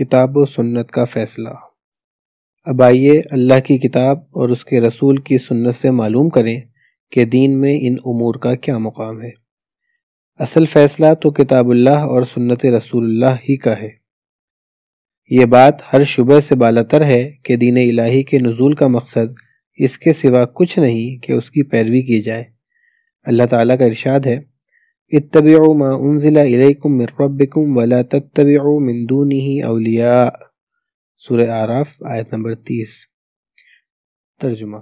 کتاب و سنت کا فیصلہ۔ اب آئیے اللہ کی کتاب اور اس کے رسول کی سنت سے معلوم کریں کہ دین میں ان امور کا کیا مقام ہے۔ اصل فیصلہ تو کتاب اللہ اور سنت رسول اللہ ہی کا ہے۔ یہ بات ہر شبہ سے بالاتر ہے کہ دین الہی کے نزول کا مقصد اس کے سوا کچھ نہیں کہ اس کی پیروی کی جائے۔ اللہ تعالیٰ کا ارشاد ہے اتبعوا ما انزل الیکم من ربکم ولا تتبعوا من دونه اولیاء۔ سورہ آراف آیت نمبر تیس۔ ترجمہ۔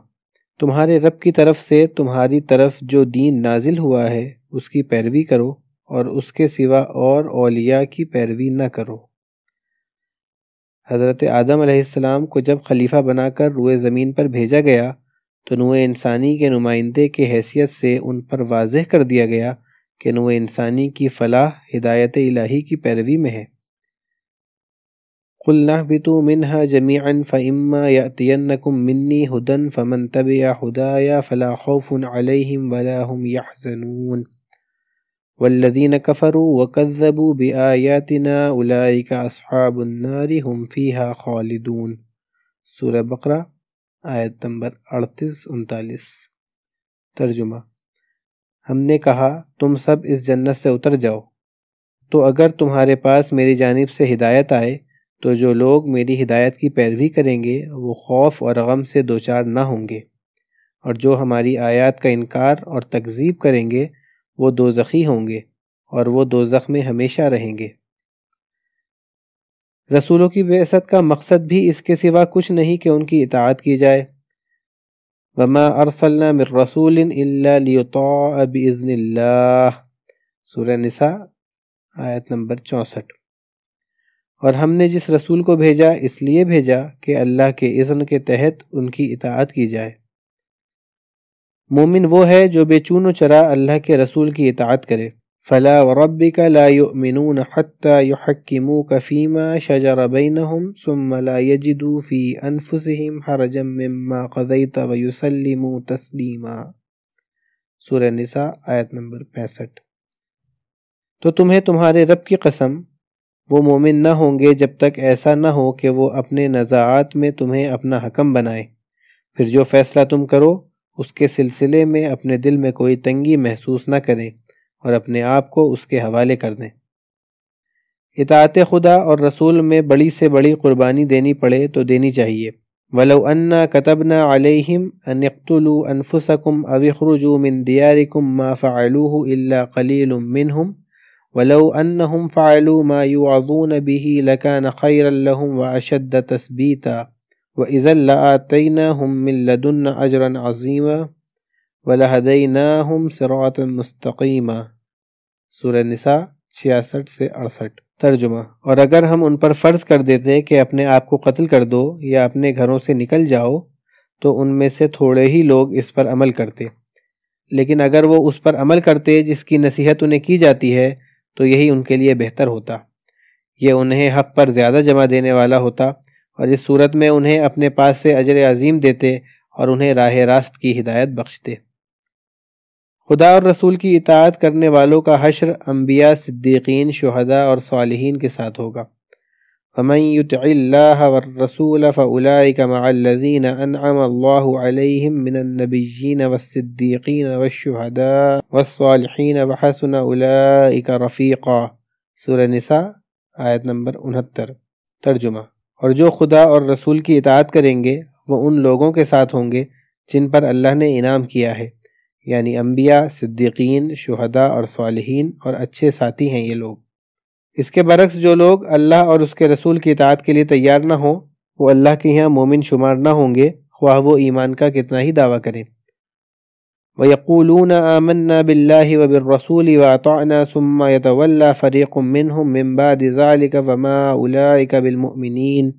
تمہارے رب کی طرف سے تمہاری طرف جو دین نازل ہوا ہے، اس کی پیروی کرو اور اس کے سوا اور اولیاء کی پیروی نہ کرو۔ حضرت آدم علیہ السلام کو جب خلیفہ بنا کر روئے زمین پر بھیجا گیا، تو نوع انسانی کے نمائندے کے حیثیت سے ان پر واضح کر دیا گیا کہ نوع انسانی کی فلاح ہدایت الہی کی پیروی میں ہے قلنا بتو منہا جمی ان فعما منی ہدن فمن تبع یا فلا خوف علیہم ولاحم یا زنون والذین کفرو وکذبو بآیاتنا اولئک اصحاب النار ہم فیہا خالدون سورہ بقرہ آیت نمبر 38 39 ترجمہ ہم نے کہا، تم سب اس جنت سے اتر جاؤ۔ تو اگر تمہارے پاس میری جانب سے ہدایت آئے، تو جو لوگ میری ہدایت کی پیروی کریں گے، وہ خوف اور غم سے دوچار نہ ہوں گے۔ اور جو ہماری آیات کا انکار اور تکذیب کریں گے، وہ دو زخی ہوں گے اور وہ دو میں ہمیشہ رہیں گے۔ رسولوں کی بعثت کا مقصد بھی اس کے سوا کچھ نہیں کہ ان کی اطاعت کی جائے۔ وما ارسلنا من رسول الا ليطاع باذن اللہ سورہ نساء، آیت نمبر چونسٹھ۔ اور ہم نے جس رسول کو بھیجا، اس لیے بھیجا کہ اللہ کے اذن کے تحت ان کی اطاعت کی جائے۔ مومن وہ ہے جو بے چون و چرا اللہ کے رسول کی اطاعت کرے۔ فلا وربك لا يؤمنون حتى يحكموك فيما شجر بينهم ثم لا يجدوا في أنفسهم حرجا مما قضيت ويسلموا تسليما۔ سورہ نساء آیت نمبر 65 تو تمہیں تمہارے رب کی قسم، وہ مومن نہ ہوں گے جب تک ایسا نہ ہو کہ وہ اپنے نزاعات میں تمہیں اپنا حکم بنائے۔ پھر جو فیصلہ تم کرو، اس کے سلسلے میں اپنے دل میں کوئی تنگی محسوس نہ کریں۔ اور اپنے آپ کو اس کے حوالے کر دیں۔ اطاعت خدا اور رسول میں بڑی سے بڑی قربانی دینی پڑے تو دینی چاہیے۔ ولو انا كتبنا عليهم ان يقتلوا انفسكم او يخرجوا من دياركم ما فعلوه الا قليل منهم ولو انهم فعلوا ما يوعظون به لكان خيرا لهم واشد تثبيتا واذا لاتيناهم من لدن اجرا عظيما وَلَهَدَيْنَاهُمْ صِرَاطًا مُسْتَقِيمًا۔ سورہ نساء 66 سے 68 ترجمہ۔ اور اگر ہم ان پر فرض کر دیتے کہ اپنے آپ کو قتل کر دو یا اپنے گھروں سے نکل جاؤ، تو ان میں سے تھوڑے ہی لوگ اس پر عمل کرتے۔ لیکن اگر وہ اس پر عمل کرتے جس کی نصیحت انہیں کی جاتی ہے، تو یہی ان کے لیے بہتر ہوتا۔ یہ انہیں حق پر زیادہ جمع دینے والا ہوتا۔ اور اس صورت میں انہیں اپنے پاس سے اجر عظیم دیتے اور انہیں راہ راست کی ہدایت بخشتے۔ خدا اور رسول کی اطاعت کرنے والوں کا حشر انبیاء، صدیقین، شہداء اور صالحین کے ساتھ ہوگا۔ فمن يطع الله والرسول فاولئك مع الذين انعم الله عليهم من النبيين والصديقين والشهداء والصالحين وحسن اولئك رفيقا سورہ نساء، آیت نمبر 69 ترجمہ۔ اور جو خدا اور رسول کی اطاعت کریں گے، وہ ان لوگوں کے ساتھ ہوں گے جن پر اللہ نے انعام کیا ہے۔ یعنی انبیاء، صدیقین، شہداء اور صالحین اور اچھے ساتھی ہیں یہ لوگ۔ اس کے برعکس جو لوگ اللہ اور اس کے رسول کی اطاعت کے لیے تیار نہ ہوں، وہ اللہ کے یہاں مومن شمار نہ ہوں گے، خواہ وہ ایمان کا کتنا ہی دعویٰ کریں۔ وَيَقُولُونَ آمَنَّا بِاللَّهِ وَبِالرَّسُولِ وَأَطَعْنَا ثُمَّ يَتَوَلَّى فَرِيقٌ مِّنْهُم مِّن بَعْدِ ذَلِكَ وَمَا أُولَئِكَ بِالْمُؤْمِنِينَ۔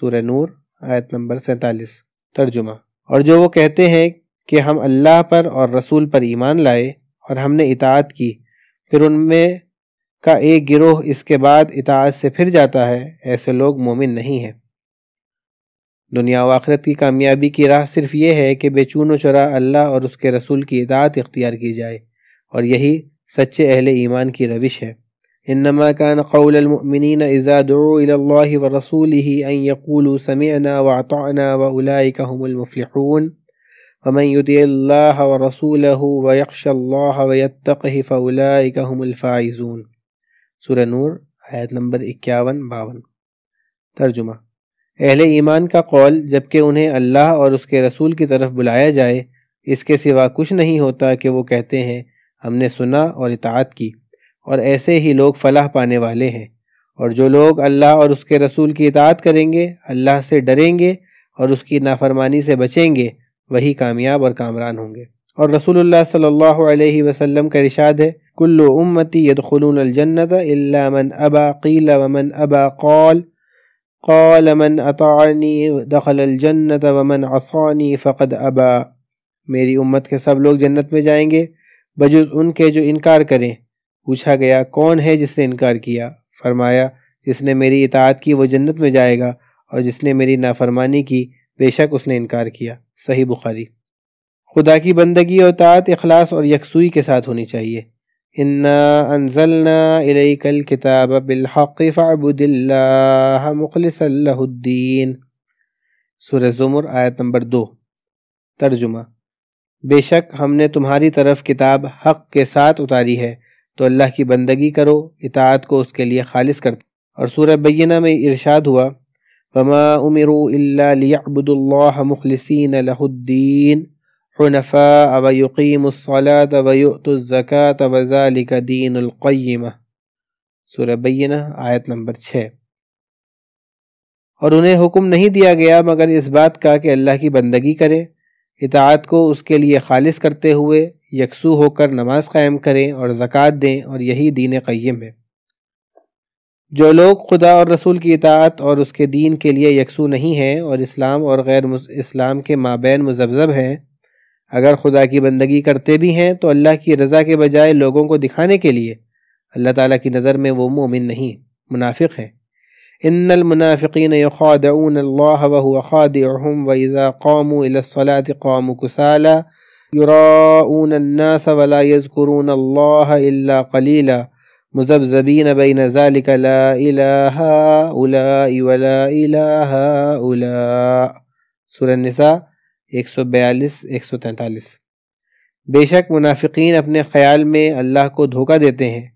سورہ نور، آیت نمبر 47 ترجمہ۔ اور جو وہ کہتے ہیں کہ ہم اللہ پر اور رسول پر ایمان لائے اور ہم نے اطاعت کی۔ پھر ان میں کا ایک گروہ اس کے بعد اطاعت سے پھر جاتا ہے، ایسے لوگ مومن نہیں ہیں۔ دنیا و آخرت کی کامیابی کی راہ صرف یہ ہے کہ بے چون و چرا اللہ اور اس کے رسول کی اطاعت اختیار کی جائے اور یہی سچے اہل ایمان کی روش ہے۔ انما كان قول المؤمنين اذا دعوا الى الله ورسوله ان يقولوا سمعنا واطعنا واولئك هم المفلحون۔ ومن يطع الله ورسوله ويخشى الله ويتقه فاولئك هم الفائزون. سورہ نور، آیت نمبر 51 52 ترجمہ اہل ایمان کا قول جبکہ انہیں اللہ اور اس کے رسول کی طرف بلایا جائے، اس کے سوا کچھ نہیں ہوتا کہ وہ کہتے ہیں، ہم نے سنا اور اطاعت کی، اور ایسے ہی لوگ فلاح پانے والے ہیں۔ اور جو لوگ اللہ اور اس کے رسول کی اطاعت کریں گے، اللہ سے ڈریں گے اور اس کی نافرمانی سے بچیں گے وہی کامیاب اور کامران ہوں گے۔ اور رسول اللہ صلی اللہ علیہ وسلم کا رشاد ہے، کل امتی يدخلون الجنت الا من ابا قیل ومن ابا قال قال من اطعنی دخل الجنت ومن عصانی فقد ابا۔ میری امت کے سب لوگ جنت میں جائیں گے۔ بجز ان کے جو انکار کریں۔ پوچھا گیا، کون ہے جس نے انکار کیا؟ فرمایا، جس نے میری اطاعت کی وہ جنت میں جائے گا، اور جس نے میری نافرمانی کی بے شک اس نے انکار کیا۔ صحیح بخاری۔ خدا کی بندگی اور اطاعت اخلاص اور یکسوئی کے ساتھ ہونی چاہیے۔ انا انزلنا الیک الكتاب بالحق فعبد اللہ مخلص اللہ الدین سورہ زمر، آیت نمبر دو۔ ترجمہ۔ بے شک ہم نے تمہاری طرف کتاب حق کے ساتھ اتاری ہے، تو اللہ کی بندگی کرو، اطاعت کو اس کے لیے خالص کر اور سورہ بینہ میں ارشاد ہوا وما امروا الا ليعبدوا الله مخلصين له الدين حنفاء ويقيموا الصلاة ويؤتوا الزكاة وذلك دين القيمة. سورہ بینہ آیت نمبر 6 اور انہیں حکم نہیں دیا گیا مگر اس بات کا کہ اللہ کی بندگی کرے، اطاعت کو اس کے لیے خالص کرتے ہوئے یکسو ہو کر نماز قائم کریں اور زکوٰۃ دیں اور یہی دین قیم ہے۔ جو لوگ خدا اور رسول کی اطاعت اور اس کے دین کے لیے یکسو نہیں ہیں اور اسلام اور غیر اسلام کے مابین مذبذب ہیں، اگر خدا کی بندگی کرتے بھی ہیں تو اللہ کی رضا کے بجائے لوگوں کو دکھانے کے لیے۔ اللہ تعالیٰ کی نظر میں وہ مومن نہیں، منافق ہیں۔ ان المنافقین يخادعون الله وهو خادعهم واذا قاموا الى الصلاه قاموا كسالى يراءون الناس ولا يذكرون الله الا قليلا مذبذبين بين ذلك لا اله اولئك ولا اله اولئك سورہ النساء 142 143 بے شک منافقین اپنے خیال میں اللہ کو دھوکہ دیتے ہیں،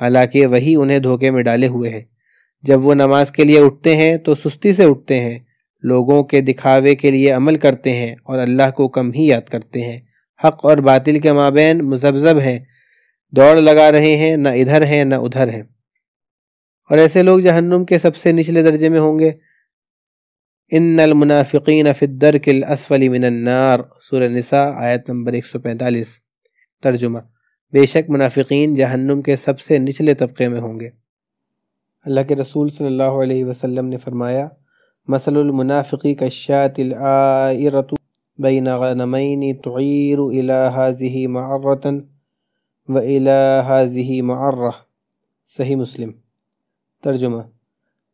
حالانکہ وہی انہیں دھوکے میں ڈالے ہوئے ہیں۔ جب وہ نماز کے لیے اٹھتے ہیں تو سستی سے اٹھتے ہیں، لوگوں کے دکھاوے کے لیے عمل کرتے ہیں اور اللہ کو کم ہی یاد کرتے ہیں۔ حق اور باطل کے مابین مذبذب ہیں۔ دوڑ لگا رہے ہیں، نہ ادھر ہیں، نہ ادھر ہیں۔ اور ایسے لوگ جہنم کے سب سے نچلے درجے میں ہوں گے۔ ان المنافقین فی الدرک الاسفل من النار، سورہ نساء، آیت نمبر 145 ترجمہ بے شک منافقین جہنم کے سب سے نچلے طبقے میں ہوں گے۔ اللہ کے رسول صلی اللہ علیہ وسلم نے فرمایا، مثل المنافقی کا شاط العائرت بین غنمین تعیر الى هذه معرتا و الى هذه معرہ صحیح مسلم۔ ترجمہ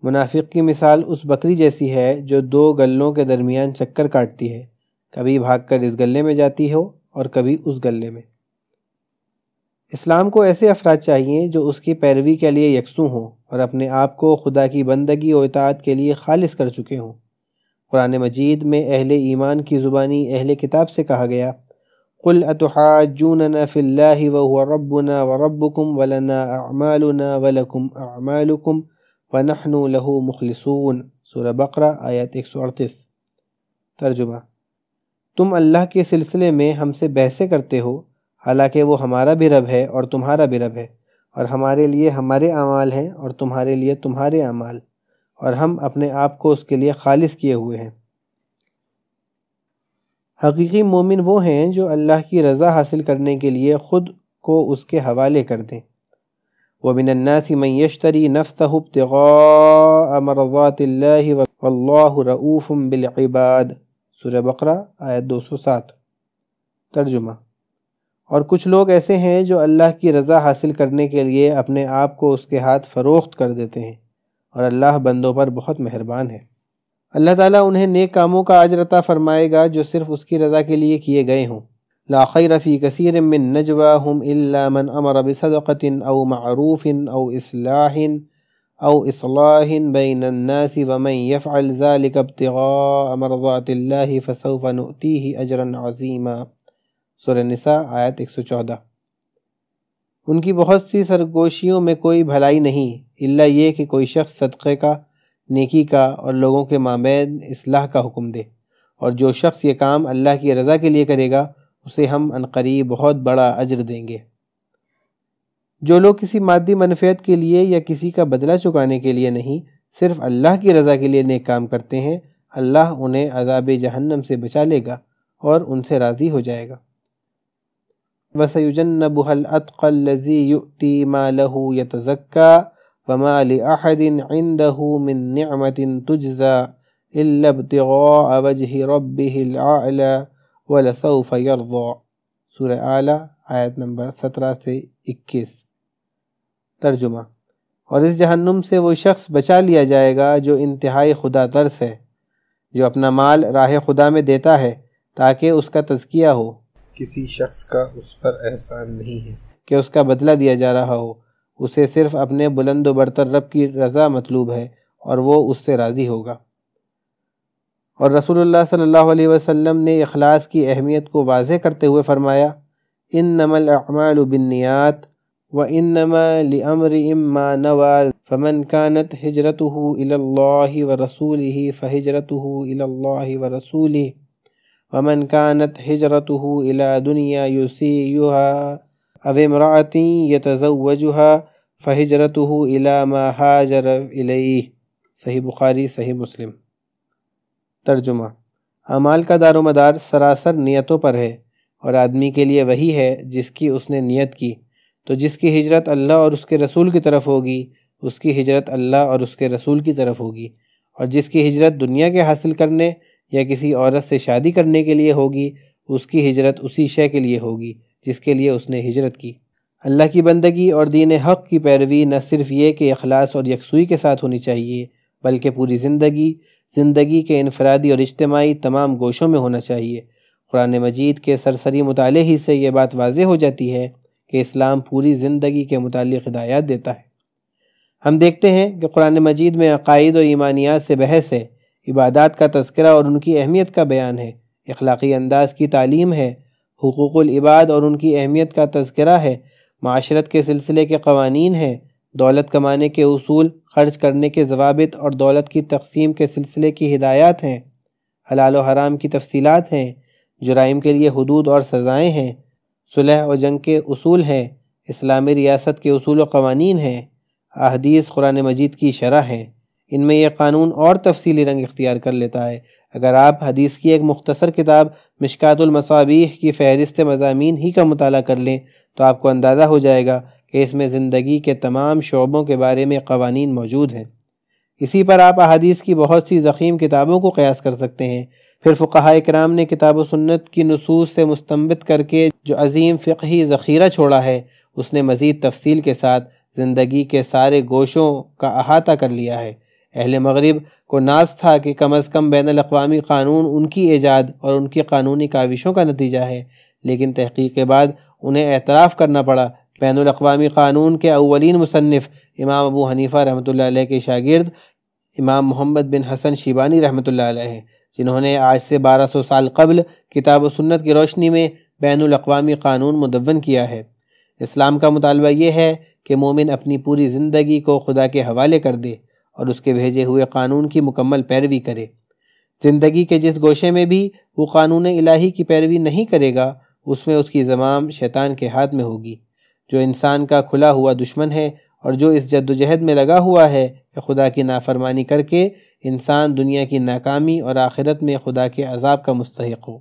منافق کی مثال اس بکری جیسی ہے جو دو گلوں کے درمیان چکر کاٹتی ہے۔ کبھی بھاگ کر اس گلے میں جاتی ہو اور کبھی اس گلے میں۔ اسلام کو ایسے افراد چاہیے جو اس کی پیروی کے لیے یکسوں ہوں اور اپنے آپ کو خدا کی بندگی و اطاعت کے لیے خالص کر چکے ہوں۔ قرآن مجید میں اہل ایمان کی زبانی اہل کتاب سے کہا گیا قل اتحاجوننا فی اللہ وهو ربنا وربکم ولنا اعمالنا ولکم اعمالکم ونحن له مخلصون سورہ بقرہ آیت 138 ترجمہ۔ تم اللہ کے سلسلے میں ہم سے بحثیں کرتے ہو، حالانکہ وہ ہمارا بھی رب ہے اور تمہارا بھی رب ہے، اور ہمارے لیے ہمارے اعمال ہیں اور تمہارے لیے تمہارے اعمال، اور ہم اپنے آپ کو اس کے لیے خالص کیے ہوئے ہیں۔ حقیقی مومن وہ ہیں جو اللہ کی رضا حاصل کرنے کے لیے خود کو اس کے حوالے کر دیں۔ وہ بن الناس من یشتری نفسه ابتغاء مرضات اللہ واللہ رعوف بالعباد۔ سورہ بقرہ، آیت دو سو سات۔ ترجمہ۔ اور کچھ لوگ ایسے ہیں جو اللہ کی رضا حاصل کرنے کے لیے اپنے آپ کو اس کے ہاتھ فروخت کر دیتے ہیں اور اللہ بندوں پر بہت مہربان ہے۔ اللہ تعالیٰ انہیں نیک کاموں کا عطا فرمائے گا جو صرف اس کی رضا کے لیے کیے گئے ہوں۔ لا خير في كثير من نجواهم إلا من أمر بصدقة أو معروف أو إصلاح أو إصلاح بين الناس ومن يفعل ذلك ابتغاء مرضات الله فسوف نؤتيه أجرا عظيما سورة النساء آیت 114 ان کی بہت سی سرگوشیوں میں کوئی بھلائی نہیں اللہ یہ کہ کوئی شخص صدقے کا نیکی کا اور لوگوں کے مابین اصلاح کا حکم دے۔ اور جو شخص یہ کام اللہ کی رضا کے لیے کرے گا، اسے ہم عنقریب بہت بڑا اجر دیں گے۔ جو لوگ کسی مادی منفیت کے لیے یا کسی کا بدلہ چکانے کے لیے نہیں، صرف اللہ کی رضا کے لیے نیک کام کرتے ہیں، اللہ انہیں عذاب جہنم سے بچا لے گا اور ان سے راضی ہو جائے گا۔ وَسَيُجَنَّبُهَا الْأَتْقَى الَّذِي يُؤْتِي مَا لَهُ يَتَزَكَّى وَمَا لِأَحَدٍ عِنْدَهُ مِن نِعْمَةٍ تُجْزَى إِلَّا ابْتِغَاءَ وَجْهِ رَبِّهِ الْأَعْلَى وَلَسَوْفَ يَرْضَى. سورہ اعلیٰ آیت نمبر سترہ سے اکیس. ترجمہ اور اس جہنم سے وہ شخص بچا لیا جائے گا جو انتہائی خدا ترس ہے جو اپنا مال راہ خدا میں دیتا ہے تاکہ اس کا تزکیہ ہو۔ کسی شخص کا اس پر احسان نہیں ہے۔ کہ اس کا بدلہ دیا جا رہا ہو۔ اسے صرف اپنے بلند و برتر رب کی رضا مطلوب ہے اور وہ اس سے راضی ہوگا۔ اور رسول اللہ صلی اللہ علیہ وسلم نے اخلاص کی اہمیت کو واضح کرتے ہوئے فرمایا ان نمل اعمال بنیات و ان نما لمر اما نواز فمن كانت هجرته الى الله ورسوله فهجرته الى الله ورسوله ومن كانت هجرته إلى دنيا يسيئها أو امرأة يتزوجها فهجرته إلى ما هاجر إليه. صحیح بخاری، صحیح مسلم. ترجمہ اعمال کا دار و مدار سراسر نیتوں پر ہے اور آدمی کے لیے وہی ہے جس کی اس نے نیت کی۔ تو جس کی ہجرت اللہ اور اس کے رسول کی طرف ہوگی، اس کی ہجرت اللہ اور اس کے رسول کی طرف ہوگی۔ اور جس کی ہجرت دنیا کے حاصل کرنے یا کسی عورت سے شادی کرنے کے لیے ہوگی، اس کی ہجرت اسی شے کے لیے ہوگی۔ جس کے لیے اس نے ہجرت کی۔ اللہ کی بندگی اور دین حق کی پیروی نہ صرف یہ کہ اخلاص اور یکسوئی کے ساتھ ہونی چاہیے، بلکہ پوری زندگی زندگی کے انفرادی اور اجتماعی تمام گوشوں میں ہونا چاہیے۔ قرآن مجید کے سرسری مطالعے ہی سے یہ بات واضح ہو جاتی ہے کہ اسلام پوری زندگی کے متعلق ہدایات دیتا ہے۔ ہم دیکھتے ہیں کہ قرآن مجید میں عقائد و ایمانیات سے بحث ہے، عبادات کا تذکرہ اور ان کی اہمیت کا بیان ہے۔ اخلاقی انداز کی تعلیم ہے حقوق العباد اور ان کی اہمیت کا تذکرہ ہے۔ معاشرت کے سلسلے کے قوانین ہیں۔ دولت کمانے کے اصول، خرچ کرنے کے ضوابط اور دولت کی تقسیم کے سلسلے کی ہدایات ہیں۔ حلال و حرام کی تفصیلات ہیں۔ جرائم کے لیے حدود اور سزائیں ہیں۔ صلح و جنگ کے اصول ہیں۔ اسلامی ریاست کے اصول و قوانین ہیں۔ احادیث قرآن مجید کی شرح ہیں۔ ان میں یہ قانون اور تفصیلی رنگ اختیار کر لیتا ہے۔ اگر آپ حدیث کی ایک مختصر کتاب مشکات المصابیح کی فہرست مضامین ہی کا مطالعہ کر لیں، تو آپ کو اندازہ ہو جائے گا کہ اس میں زندگی کے تمام شعبوں کے بارے میں قوانین موجود ہیں۔ اسی پر آپ احادیث کی بہت سی ضخیم کتابوں کو قیاس کر سکتے ہیں۔ پھر فقہ اکرام نے کتاب و سنت کی نصوص سے مستمت کر کے جو عظیم فقہی ذخیرہ چھوڑا ہے، اس نے مزید تفصیل کے ساتھ زندگی کے سارے گوشوں کا احاطہ کر لیا ہے۔ اہل مغرب کو ناز تھا کہ کم از کم بین الاقوامی قانون ان کی ایجاد اور ان کی قانونی کاوشوں کا نتیجہ ہے۔ لیکن تحقیق کے بعد انہیں اعتراف کرنا پڑا۔ بین الاقوامی قانون کے اولین مصنف امام ابو حنیفہ رحمۃ اللہ علیہ کے شاگرد امام محمد بن حسن شیبانی رحمۃ اللہ علیہ ہیں، جنہوں نے آج سے بارہ سو سال قبل کتاب و سنت کی روشنی میں بین الاقوامی قانون مدون کیا ہے۔ اسلام کا مطالبہ یہ ہے کہ مومن اپنی پوری زندگی کو خدا کے حوالے کر دے۔ اور اس کے بھیجے ہوئے قانون کی مکمل پیروی کرے۔ زندگی کے جس گوشے میں بھی وہ قانون الہی کی پیروی نہیں کرے گا، اس میں اس کی زمام شیطان کے ہاتھ میں ہوگی۔ جو انسان کا کھلا ہوا دشمن ہے اور جو اس جد و جہد میں لگا ہوا ہے کہ خدا کی نافرمانی کر کے انسان دنیا کی ناکامی اور آخرت میں خدا کے عذاب کا مستحق ہو۔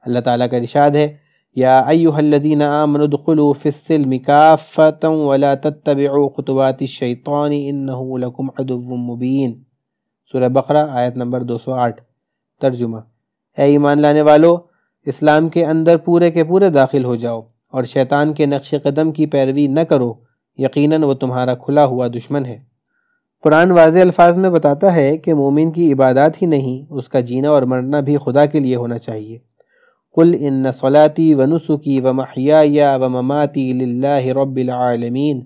اللہ تعالیٰ کا رشاد ہے یا ایوہ الذین آمنوا دخلوا فی السلم کافتا ولا تتبعوا خطوات الشیطان انہو لکم عدو مبین سورہ بقرہ آیت نمبر دو سو آٹھ. ترجمہ اے ایمان لانے والو، اسلام کے اندر پورے کے پورے داخل ہو جاؤ اور شیطان کے نقش قدم کی پیروی نہ کرو، یقیناً وہ تمہارا کھلا ہوا دشمن ہے۔ قرآن واضح الفاظ میں بتاتا ہے کہ مومن کی عبادات ہی نہیں، اس کا جینا اور مرنا بھی خدا کے لیے ہونا چاہیے۔ قل ان صلاتی و نسخی و محیا و مماتی للہ رب العالمین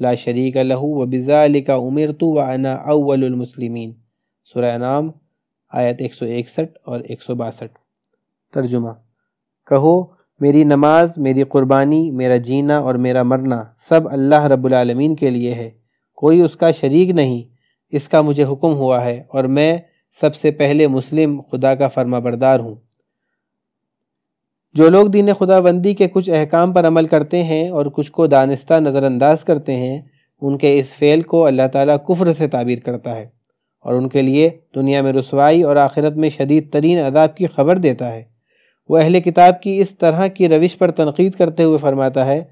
لا شریک لہو و بذالک امرت و انا اول المسلمین سورہ نام آیت 161 اور 162 ترجمہ کہو، میری نماز، میری قربانی، میرا جینا اور میرا مرنا سب اللہ رب العالمین کے لیے ہے. کوئی اس کا شریک نہیں، اس کا مجھے حکم ہوا ہے اور میں سب سے پہلے مسلم، خدا کا فرما بردار ہوں. جو لوگ دین خدا بندی کے کچھ احکام پر عمل کرتے ہیں اور کچھ کو دانستہ نظر انداز کرتے ہیں، ان کے اس فعل کو اللہ تعالیٰ کفر سے تعبیر کرتا ہے اور ان کے لیے دنیا میں رسوائی اور آخرت میں شدید ترین عذاب کی خبر دیتا ہے۔ وہ اہل کتاب کی اس طرح کی روش پر تنقید کرتے ہوئے فرماتا ہے،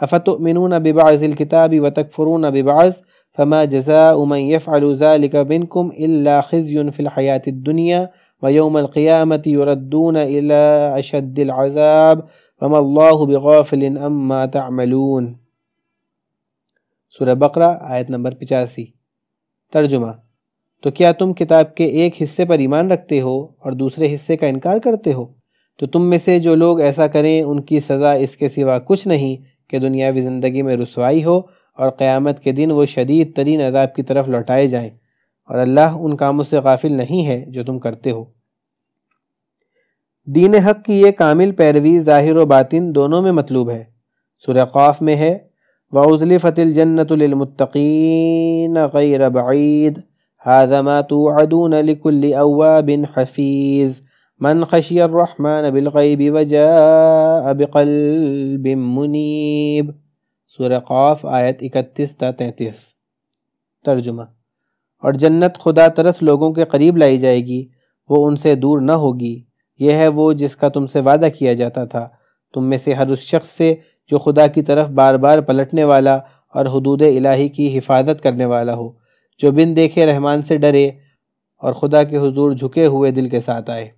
افتؤمنون ببعض الكتاب وتکفرون ببعض، فما جزاء من يفعل ذلك منكم الا خزي في الحياة الدنيا ويوم القيامة يردون الى اشد العذاب وما الله بغافل اما تعملون. سورہ بقرہ، آیت نمبر پچاسی. ترجمہ تو کیا تم کتاب کے ایک حصے پر ایمان رکھتے ہو اور دوسرے حصے کا انکار کرتے ہو؟ تو تم میں سے جو لوگ ایسا کریں، ان کی سزا اس کے سوا کچھ نہیں کہ دنیاوی زندگی میں رسوائی ہو اور قیامت کے دن وہ شدید ترین عذاب کی طرف لوٹائے جائیں۔ اور اللہ ان کاموں سے غافل نہیں ہے جو تم کرتے ہو۔ دین حق کی یہ کامل پیروی ظاہر و باطن دونوں میں مطلوب ہے۔ سورہ قاف میں ہے، وَأُزْلِفَتِ الْجَنَّةُ لِلْمُتَّقِينَ غَيْرَ بَعِيدٍ۔ هَذَا مَا تُوعَدُونَ لِكُلِّ أَوَّابٍ حَفِيظٍ۔ من خشی الرحمن بالغیب وجاء بقلب منیب سورہ قاف، آیت اکتیس تا تینتیس۔ ترجمہ۔ اور جنت خدا ترس لوگوں کے قریب لائی جائے گی، وہ ان سے دور نہ ہوگی۔ یہ ہے وہ جس کا تم سے وعدہ کیا جاتا تھا۔ تم میں سے ہر اس شخص سے جو خدا کی طرف بار بار پلٹنے والا اور حدود الہی کی حفاظت کرنے والا ہو، جو بن دیکھے رحمان سے ڈرے اور خدا کے حضور جھکے ہوئے دل کے ساتھ آئے۔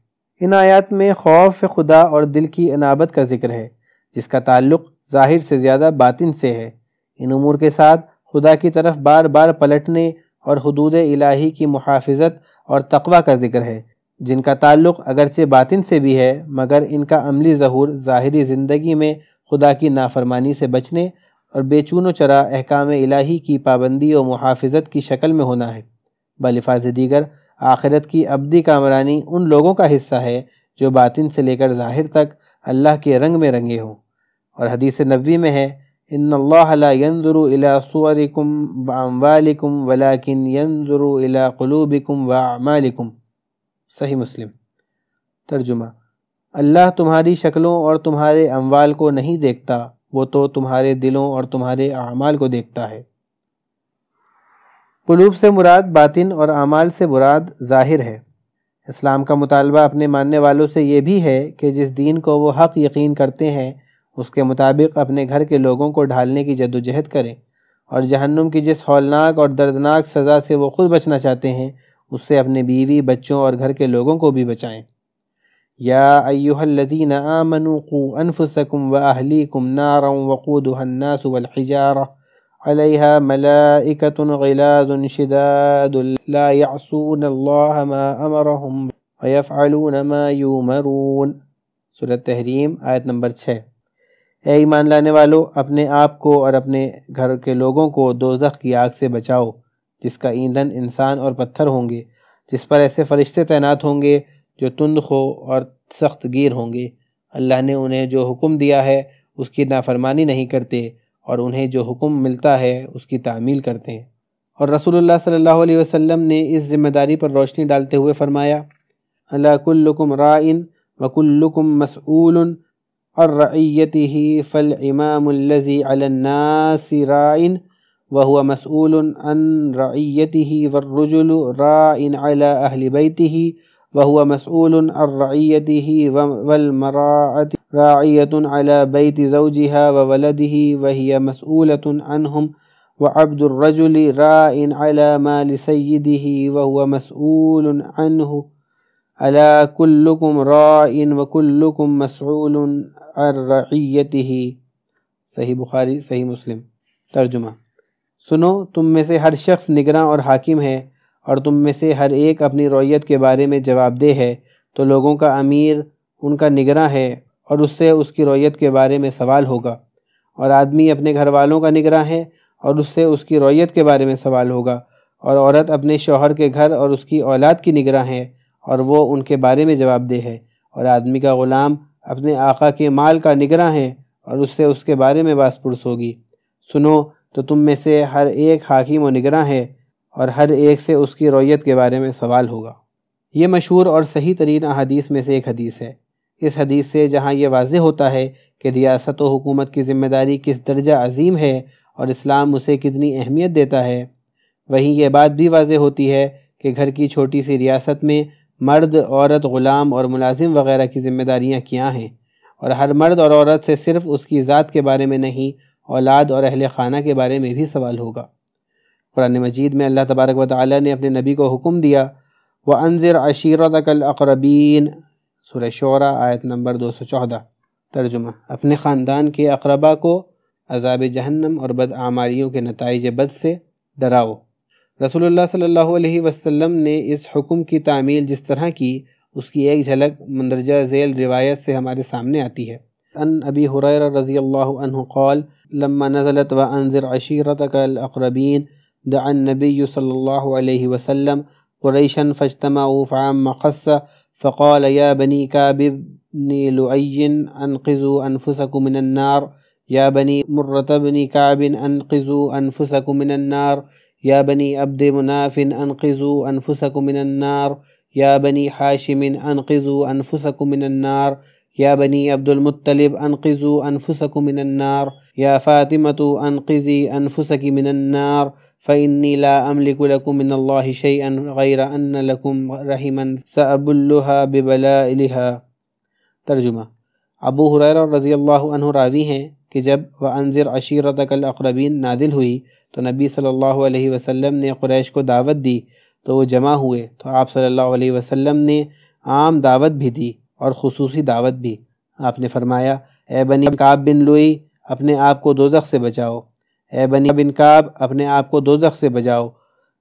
ان آیات میں خوف خدا اور دل کی انابت کا ذکر ہے، جس کا تعلق ظاہر سے زیادہ باطن سے ہے۔ ان امور کے ساتھ خدا کی طرف بار بار پلٹنے اور حدود الہی کی محافظت اور تقوی کا ذکر ہے، جن کا تعلق اگرچہ باطن سے بھی ہے، مگر ان کا عملی ظہور ظاہری زندگی میں خدا کی نافرمانی سے بچنے اور بے چون و چرا احکام الہی کی پابندی و محافظت کی شکل میں ہونا ہے۔ بلفاظ دیگر، آخرت کی ابدی کامرانی ان لوگوں کا حصہ ہے جو باطن سے لے کر ظاہر تک اللہ کے رنگ میں رنگے ہوں۔ اور حدیث نبوی میں ہے ان اللہ لا ينظر الى صوركم واموالكم ولكن ينظر الى قلوبكم واعمالكم صحیح مسلم۔ ترجمہ۔ اللہ تمہاری شکلوں اور تمہارے اموال کو نہیں دیکھتا، وہ تو تمہارے دلوں اور تمہارے اعمال کو دیکھتا ہے۔ قلوب سے مراد باطن اور اعمال سے مراد ظاہر ہے۔ اسلام کا مطالبہ اپنے ماننے والوں سے یہ بھی ہے کہ جس دین کو وہ حق یقین کرتے ہیں اس کے مطابق اپنے گھر کے لوگوں کو ڈھالنے کی جد و جہد کریں اور جہنم کی جس ہولناک اور دردناک سزا سے وہ خود بچنا چاہتے ہیں، اس سے اپنے بیوی، بچوں اور گھر کے لوگوں کو بھی بچائیں۔ یا ایوہ الذین آمنوا قو انفسکم و اہلیکم نارا وقودها الناس والحجارہ علیہ ملائکت غلاظ شداد، لا يعصون اللہ ما امرهم ويفعلون ما يومرون سورة تحریم، آیت نمبر 6 اے ایمان لانے والو، اپنے آپ کو اور اپنے گھر کے لوگوں کو دوزخ کی آگ سے بچاؤ، جس کا ایندھن انسان اور پتھر ہوں گے، جس پر ایسے فرشتے تعینات ہوں گے جو تند خو اور سخت گیر ہوں گے۔ اللہ نے انہیں جو حکم دیا ہے، اس کی نافرمانی نہیں کرتے، اور انہیں جو حکم ملتا ہے، اس کی تعمیل کرتے ہیں۔ اور رسول اللہ صلی اللہ علیہ وسلم نے اس ذمہ داری پر روشنی ڈالتے ہوئے فرمایا اللہ کلکم رائن وکلکم مسعول الرعیته فالامام الذي على الناس رائن وهو مسؤول عن رعيته والرجل رائن على أهل بيته وهو مسؤول عن رعيته والمراعة راعية على بيت زوجها وولده وهي مسؤولة عنهم وعبد الرجل راء على مال سيده وهو مسؤول عنه ألا كلكم راء وكلكم مسؤول عن رعيته. صحیح بخاری، صحیح مسلم. ترجمہ. سنو، تم میں سے ہر شخص نگراں اور حاکم ہے اور تم میں سے ہر ایک اپنی رویت کے بارے میں جواب دہ ہے، تو لوگوں کا امیر ان کا نگراں ہے اور اس سے اس کی رویت کے بارے میں سوال ہوگا۔ اور آدمی اپنے گھر والوں کا نگراں ہے اور اس سے اس کی رویت کے بارے میں سوال ہوگا۔ اور عورت اپنے شوہر کے گھر اور اس کی اولاد کی نگراں ہے اور وہ ان کے بارے میں جواب دہ ہے۔ اور آدمی کا غلام اپنے آقا کے مال کا نگراں ہے اور اس سے اس کے بارے میں باس پرس ہوگی۔ سنو، تو تم میں سے ہر ایک حاکم و نگراں ہے اور ہر ایک سے اس کی رویت کے بارے میں سوال ہوگا۔ یہ مشہور اور صحیح ترین احادیث میں سے ایک حدیث ہے۔ اس حدیث سے جہاں یہ واضح ہوتا ہے کہ ریاست و حکومت کی ذمہ داری کس درجہ عظیم ہے اور اسلام اسے کتنی اہمیت دیتا ہے۔ وہیں یہ بات بھی واضح ہوتی ہے کہ گھر کی چھوٹی سی ریاست میں مرد، عورت، غلام اور ملازم وغیرہ کی ذمہ داریاں کیا ہیں؟ اور ہر مرد اور عورت سے صرف اس کی ذات کے بارے میں نہیں، اولاد اور اہل خانہ کے بارے میں بھی سوال ہوگا۔ قرآن مجید میں اللہ تبارک و تعالی نے اپنے نبی کو حکم دیا وہ انضر عشیرت الاقربین سورہ شعرا آیت نمبر دو سو چودہ۔ ترجمہ اپنے خاندان کے اقربا کو عذاب جہنم اور بد آماریوں کے نتائج بد سے ڈراؤ۔ رسول اللہ صلی اللہ علیہ وسلم نے اس حکم کی تعمیل جس طرح کی، اس کی ایک جھلک مندرجہ ذیل روایت سے ہمارے سامنے آتی ہے۔ ان ابی حریر رضی اللہ عنہ قال، لما نزلت وانذر عشیرتک الاقربین، دعا النبی صلی اللہ علیہ وسلم، قریشا فاجتمعوا فعام خص فقال یا بنی کعب بن لعی انقذوا انفسکم من النار، یا بنی مرت بن کعب انقذوا انفسکم من النار یا بنی عبد مناف أنقذوا انفسکم من النار. یا بنی حاشم أنقذوا انفسکم من النار. یا بنی عبد المطلب أنقذوا انفسکم من النار. یا فاطمة انقذی انفسک من النار. فإني لا أملك لكم من الله شيئا غير أن لكم رحما سأبلها ببلائلها. ترجمہ أبو حریر رضی اللہ عنہ راوی ہیں کہ جب وہ انضر عشیرتک الاقربین نادل ہوئی، تو نبی صلی اللہ علیہ وسلم نے قریش کو دعوت دی، تو وہ جمع ہوئے۔ تو آپ صلی اللہ علیہ وسلم نے عام دعوت بھی دی اور خصوصی دعوت بھی۔ آپ نے فرمایا، اے بنی کعب بن لوئی، اپنے آپ کو دوزخ سے بچاؤ۔ اے بنی بن کعب، اپنے آپ کو دوزخ سے بچاؤ۔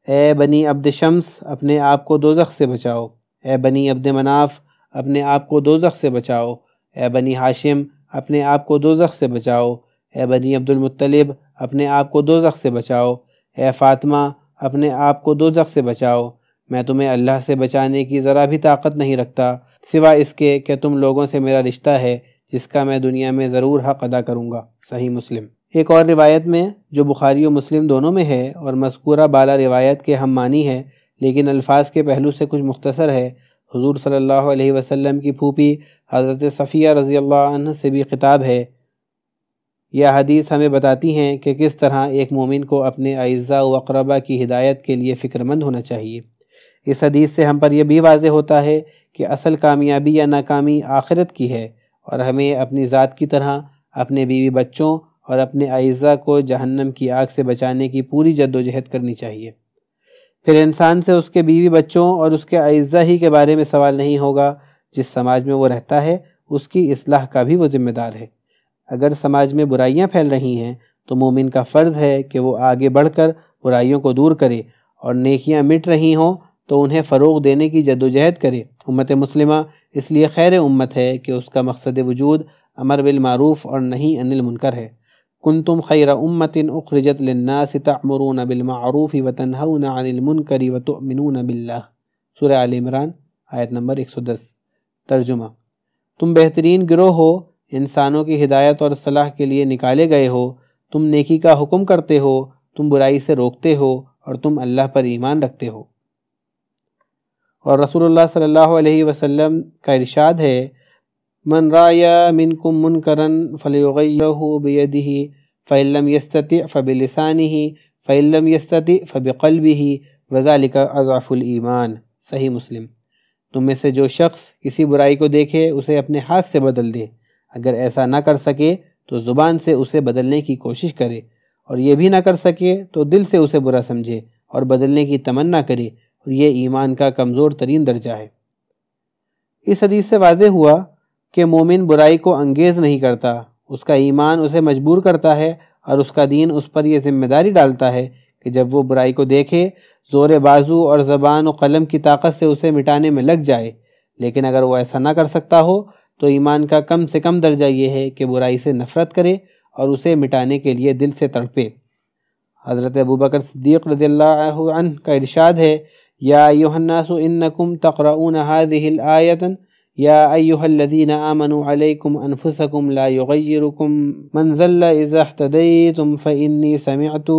اے بنی عبد شمس، اپنے آپ کو دوزخ سے بچاؤ۔ اے بنی عبد مناف، اپنے آپ کو دوزخ سے بچاؤ۔ اے بنی ہاشم اپنے آپ کو دوزخ سے بچاؤ۔ اے بنی عبد المطلب اپنے آپ کو دو سے بچاؤ۔ اے فاطمہ، اپنے آپ کو دو سے بچاؤ۔ میں تمہیں اللہ سے بچانے کی ذرا بھی طاقت نہیں رکھتا، سوا اس کے کہ تم لوگوں سے میرا رشتہ ہے، جس کا میں دنیا میں ضرور حق ادا کروں گا۔ صحیح مسلم۔ ایک اور روایت میں، جو بخاری و مسلم دونوں میں ہے اور مذکورہ بالا روایت کے ہم مانی ہے لیکن الفاظ کے پہلو سے کچھ مختصر ہے حضور صلی اللہ علیہ وسلم کی پھوپھی حضرت صفیہ رضی اللہ عنہ سے بھی خطاب ہے۔ یہ حدیث ہمیں بتاتی ہیں کہ کس طرح ایک مومن کو اپنے اعزاء و اقربا کی ہدایت کے لیے فکر مند ہونا چاہیے۔ اس حدیث سے ہم پر یہ بھی واضح ہوتا ہے کہ اصل کامیابی یا ناکامی آخرت کی ہے اور ہمیں اپنی ذات کی طرح اپنے بیوی بچوں اور اپنے اعزاء کو جہنم کی آگ سے بچانے کی پوری جد و جہد کرنی چاہیے۔ پھر انسان سے اس کے بیوی بچوں اور اس کے اعزاء ہی کے بارے میں سوال نہیں ہوگا، جس سماج میں وہ رہتا ہے، اس کی اصلاح کا بھی وہ ذمہ دار ہے۔ اگر سماج میں برائیاں پھیل رہی ہیں، تو مومن کا فرض ہے کہ وہ آگے بڑھ کر برائیوں کو دور کرے اور نیکیاں مٹ رہی ہوں تو انہیں فروغ دینے کی جد و جہد کرے۔ امت مسلمہ اس لیے خیر امت ہے کہ اس کا مقصد وجود امر بالمعروف اور نہیں ان المنکر ہے۔ کن تم خیر امت اخرجت للناس تعمرون بالمعروف وتنہون عن المنکر وتؤمنون باللہ۔ سورہ علی عمران، آیت نمبر 110 ترجمہ۔ تم بہترین گروہ ہو، انسانوں کی ہدایت اور صلاح کے لیے نکالے گئے ہو، تم نیکی کا حکم کرتے ہو، تم برائی سے روکتے ہو اور تم اللہ پر ایمان رکھتے ہو۔ اور رسول اللہ صلی اللہ علیہ وسلم کا ارشاد ہے من رایا من کم من کرن فلیغیرہ بیدہ فعلم یستطع فبلسانہ فعلم یستطع فبقلبہ، وذالک اضعف الایمان۔ صحیح مسلم۔ تم میں سے جو شخص کسی برائی کو دیکھے، اسے اپنے ہاتھ سے بدل دے۔ اگر ایسا نہ کر سکے، تو زبان سے اسے بدلنے کی کوشش کرے۔ اور یہ بھی نہ کر سکے، تو دل سے اسے برا سمجھے۔ اور بدلنے کی تمنا کرے۔ اور یہ ایمان کا کمزور ترین درجہ ہے۔ اس حدیث سے واضح ہوا کہ مومن برائی کو انگیز نہیں کرتا۔ اس کا ایمان اسے مجبور کرتا ہے اور اس کا دین اس پر یہ ذمہ داری ڈالتا ہے کہ جب وہ برائی کو دیکھے، زور بازو اور زبان و قلم کی طاقت سے اسے مٹانے میں لگ جائے۔ لیکن اگر وہ ایسا نہ کر سکتا ہو، تو ایمان کا کم سے کم درجہ یہ ہے کہ برائی سے نفرت کرے اور اسے مٹانے کے لیے دل سے تڑپے۔ حضرت ابوبکر صدیق رضی اللہ عنہ کا ارشاد ہے، یا ایوہ الناس انکم تقرؤون هذه الآیتا يا أيها الذين آمنوا عليكم أنفسكم لا يغيركم. من زل إذا اهتديتم فإني سمعت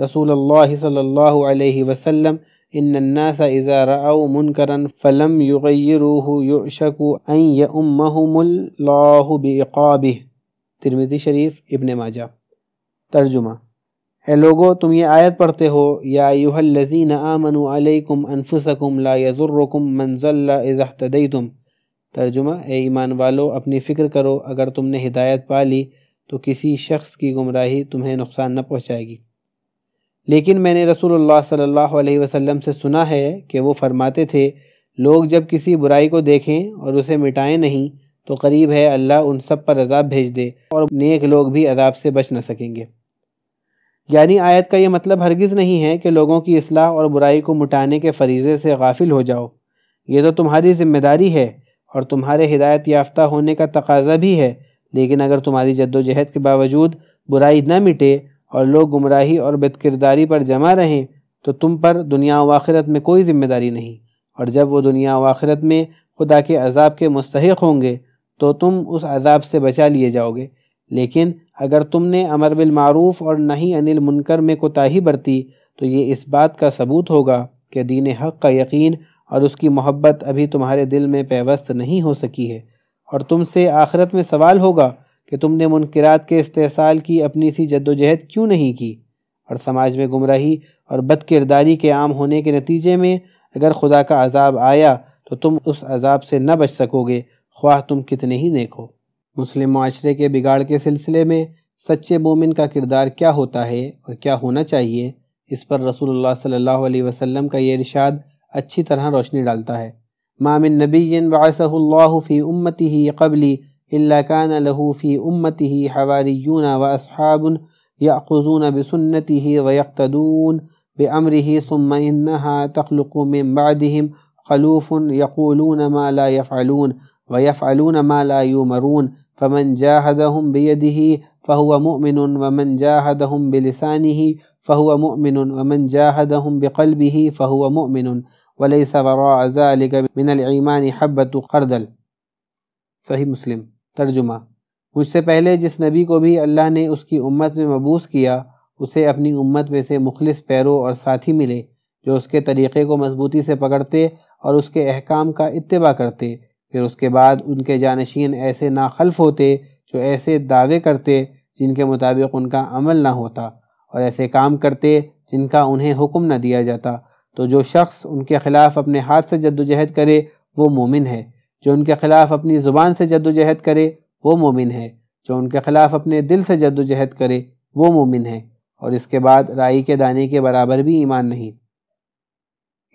رسول الله صلى الله عليه وسلم إن الناس إذا رأوا منكرا فلم يغيروه يؤشك أن يأمهم الله بإقابه. ترمذي شريف ابن ماجة. ترجمة. اے لوگو تم یہ آیت پڑھتے ہو یا ایوہ الذین آمنوا علیکم انفسکم لا یذرکم من ذل اذا احتدیتم. ترجمہ، اے ایمان والو، اپنی فکر کرو، اگر تم نے ہدایت پا لی تو کسی شخص کی گمراہی تمہیں نقصان نہ پہنچائے گی۔ لیکن میں نے رسول اللہ صلی اللہ علیہ وسلم سے سنا ہے کہ وہ فرماتے تھے، لوگ جب کسی برائی کو دیکھیں اور اسے مٹائیں نہیں تو قریب ہے اللہ ان سب پر عذاب بھیج دے اور نیک لوگ بھی عذاب سے بچ نہ سکیں گے۔ یعنی آیت کا یہ مطلب ہرگز نہیں ہے کہ لوگوں کی اصلاح اور برائی کو مٹانے کے فریضے سے غافل ہو جاؤ۔ یہ تو تمہاری ذمہ داری ہے۔ اور تمہارے ہدایت یافتہ ہونے کا تقاضا بھی ہے، لیکن اگر تمہاری جد و جہد کے باوجود برائی نہ مٹے اور لوگ گمراہی اور بد کرداری پر جمع رہیں، تو تم پر دنیا و آخرت میں کوئی ذمہ داری نہیں۔ اور جب وہ دنیا و آخرت میں خدا کے عذاب کے مستحق ہوں گے، تو تم اس عذاب سے بچا لیے جاؤ گے۔ لیکن اگر تم نے امر بالمعروف اور نہیں انل منکر میں کوتاہی برتی، تو یہ اس بات کا ثبوت ہوگا کہ دین حق کا یقین اور اس کی محبت ابھی تمہارے دل میں پیوست نہیں ہو سکی ہے۔ اور تم سے آخرت میں سوال ہوگا کہ تم نے منکرات کے استحصال کی اپنی سی جد و جہد کیوں نہیں کی؟ اور سماج میں گمراہی اور بد کرداری کے عام ہونے کے نتیجے میں اگر خدا کا عذاب آیا تو تم اس عذاب سے نہ بچ سکو گے۔ خواہ تم کتنے ہی نیک ہو مسلم معاشرے کے بگاڑ کے سلسلے میں سچے مومن کا کردار کیا ہوتا ہے اور کیا ہونا چاہیے؟ اس پر رسول اللہ صلی اللہ علیہ وسلم کا یہ ارشاد اچھی طرح روشنی ڈالتا ہے مامن نبی بعثہ اللہ فی امتی قبلی اللہ کان له فی امتی حواریون و اصحاب یأخذون بسنته ویقتدون بأمره ثم انها تخلق من بعدهم خلوف يقولون ما لا يفعلون ويفعلون ما لا يؤمرون فمن جاهدهم بيده فهو مؤمن ومن جاهدهم بلسانه فهو مؤمن ومن جاهدهم بقلبه فهو مؤمن وليس وراء ذلك من العيمان حبة قردل صحیح مسلم، ترجمہ۔ مجھ سے پہلے جس نبی کو بھی اللہ نے اس کی امت میں مبوس کیا، اسے اپنی امت میں سے مخلص پیرو اور ساتھی ملے، جو اس کے طریقے کو مضبوطی سے پکڑتے اور اس کے احکام کا اتباع کرتے۔ پھر اس کے بعد ان کے جانشین ایسے ناخلف ہوتے جو ایسے دعوے کرتے جن کے مطابق ان کا عمل نہ ہوتا، اور ایسے کام کرتے جن کا انہیں حکم نہ دیا جاتا۔ تو جو شخص ان کے خلاف اپنے ہاتھ سے جد و جہد کرے، وہ مومن ہے۔ جو ان کے خلاف اپنی زبان سے جد و جہد کرے، وہ مومن ہے۔ جو ان کے خلاف اپنے دل سے جد و جہد کرے، وہ مومن ہے۔ اور اس کے بعد رائی کے دانے کے برابر بھی ایمان نہیں۔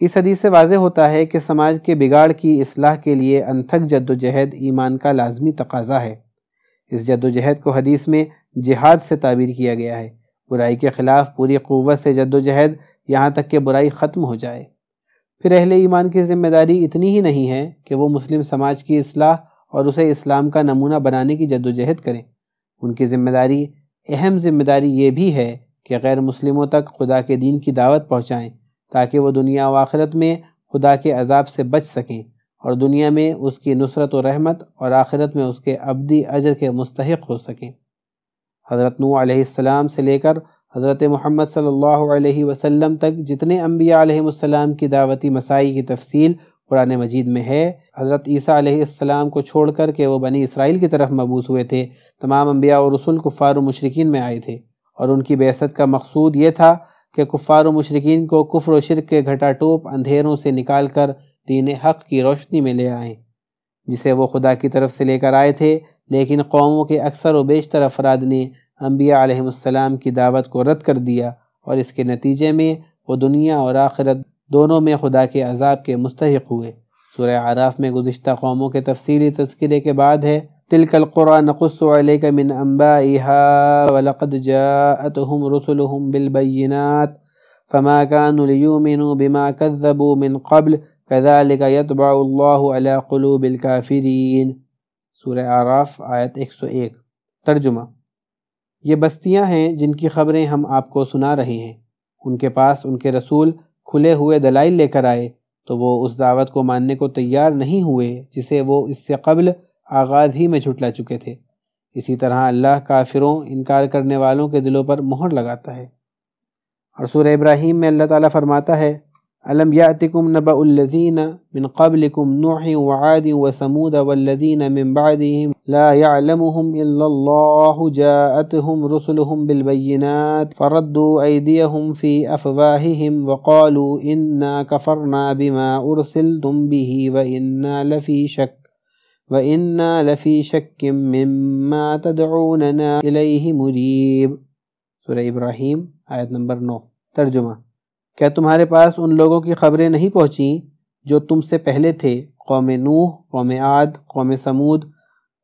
اس حدیث سے واضح ہوتا ہے کہ سماج کے بگاڑ کی اصلاح کے لیے انتھک جد و جہد ایمان کا لازمی تقاضا ہے۔ اس جد و جہد کو حدیث میں جہاد سے تعبیر کیا گیا ہے۔ برائی کے خلاف پوری قوت سے جد و جہد یہاں تک کہ برائی ختم ہو جائے۔ پھر اہل ایمان کی ذمہ داری اتنی ہی نہیں ہے کہ وہ مسلم سماج کی اصلاح اور اسے اسلام کا نمونہ بنانے کی جد و جہد کریں۔ ان کی ذمہ داری، اہم ذمہ داری یہ بھی ہے کہ غیر مسلموں تک خدا کے دین کی دعوت پہنچائیں تاکہ وہ دنیا و آخرت میں خدا کے عذاب سے بچ سکیں اور دنیا میں اس کی نصرت و رحمت اور آخرت میں اس کے ابدی اجر کے مستحق ہو سکیں۔ حضرت نو علیہ السلام سے لے کر حضرت محمد صلی اللہ علیہ وسلم تک جتنے انبیاء علیہ السلام کی دعوتی مسائی کی تفصیل قرآن مجید میں ہے، حضرت عیسیٰ علیہ السلام کو چھوڑ کر کہ وہ بنی اسرائیل کی طرف مبوس ہوئے تھے، تمام انبیاء و رسول کفار و مشرقین میں آئے تھے۔ اور ان کی بیست کا مقصود یہ تھا کہ کفار و مشرقین کو کفر و شرک کے گھٹا ٹوپ اندھیروں سے نکال کر دین حق کی روشنی میں لے آئیں، جسے وہ خدا کی طرف سے لے کر آئے تھے، لیکن قوموں کے اکثر و بیشتر افراد نے انبیاء علیہ السلام کی دعوت کو رد کر دیا اور اس کے نتیجے میں وہ دنیا اور آخرت دونوں میں خدا کے عذاب کے مستحق ہوئے۔ سورہ عراف میں گزشتہ قوموں کے تفصیلی تذکرے کے بعد ہے، تلک القرآن نقص علیک من انبائها ولقد جاءتهم رسلهم بالبینات فما كانوا ليؤمنوا بما كذبوا من قبل كذلك يطبع الله على قلوب الكافرين سورہ آراف آیت 101 ترجمہ۔ یہ بستیاں ہیں جن کی خبریں ہم آپ کو سنا رہے ہیں۔ ان کے پاس ان کے رسول کھلے ہوئے دلائل لے کر آئے، تو وہ اس دعوت کو ماننے کو تیار نہیں ہوئے جسے وہ اس سے قبل آغاز ہی میں جھٹلا چکے تھے۔ اسی طرح اللہ کافروں، انکار کرنے والوں کے دلوں پر مہر لگاتا ہے۔ اور سورہ ابراہیم میں اللہ تعالیٰ فرماتا ہے ألم يأتكم نبأ الذين من قبلكم نوح وعاد وثمود والذين من بعدهم لا يعلمهم إلا الله جاءتهم رسلهم بالبينات فردوا أيديهم في أفواههم وقالوا إنا كفرنا بما أرسلتم به وإنا لفي شك وإنا لفي شك مما تدعوننا إليه مريب. سورة إبراهيم آية نمبر 9 ترجمة. کیا تمہارے پاس ان لوگوں کی خبریں نہیں پہنچیں جو تم سے پہلے تھے؟ قوم نوح، قوم عاد، قوم سمود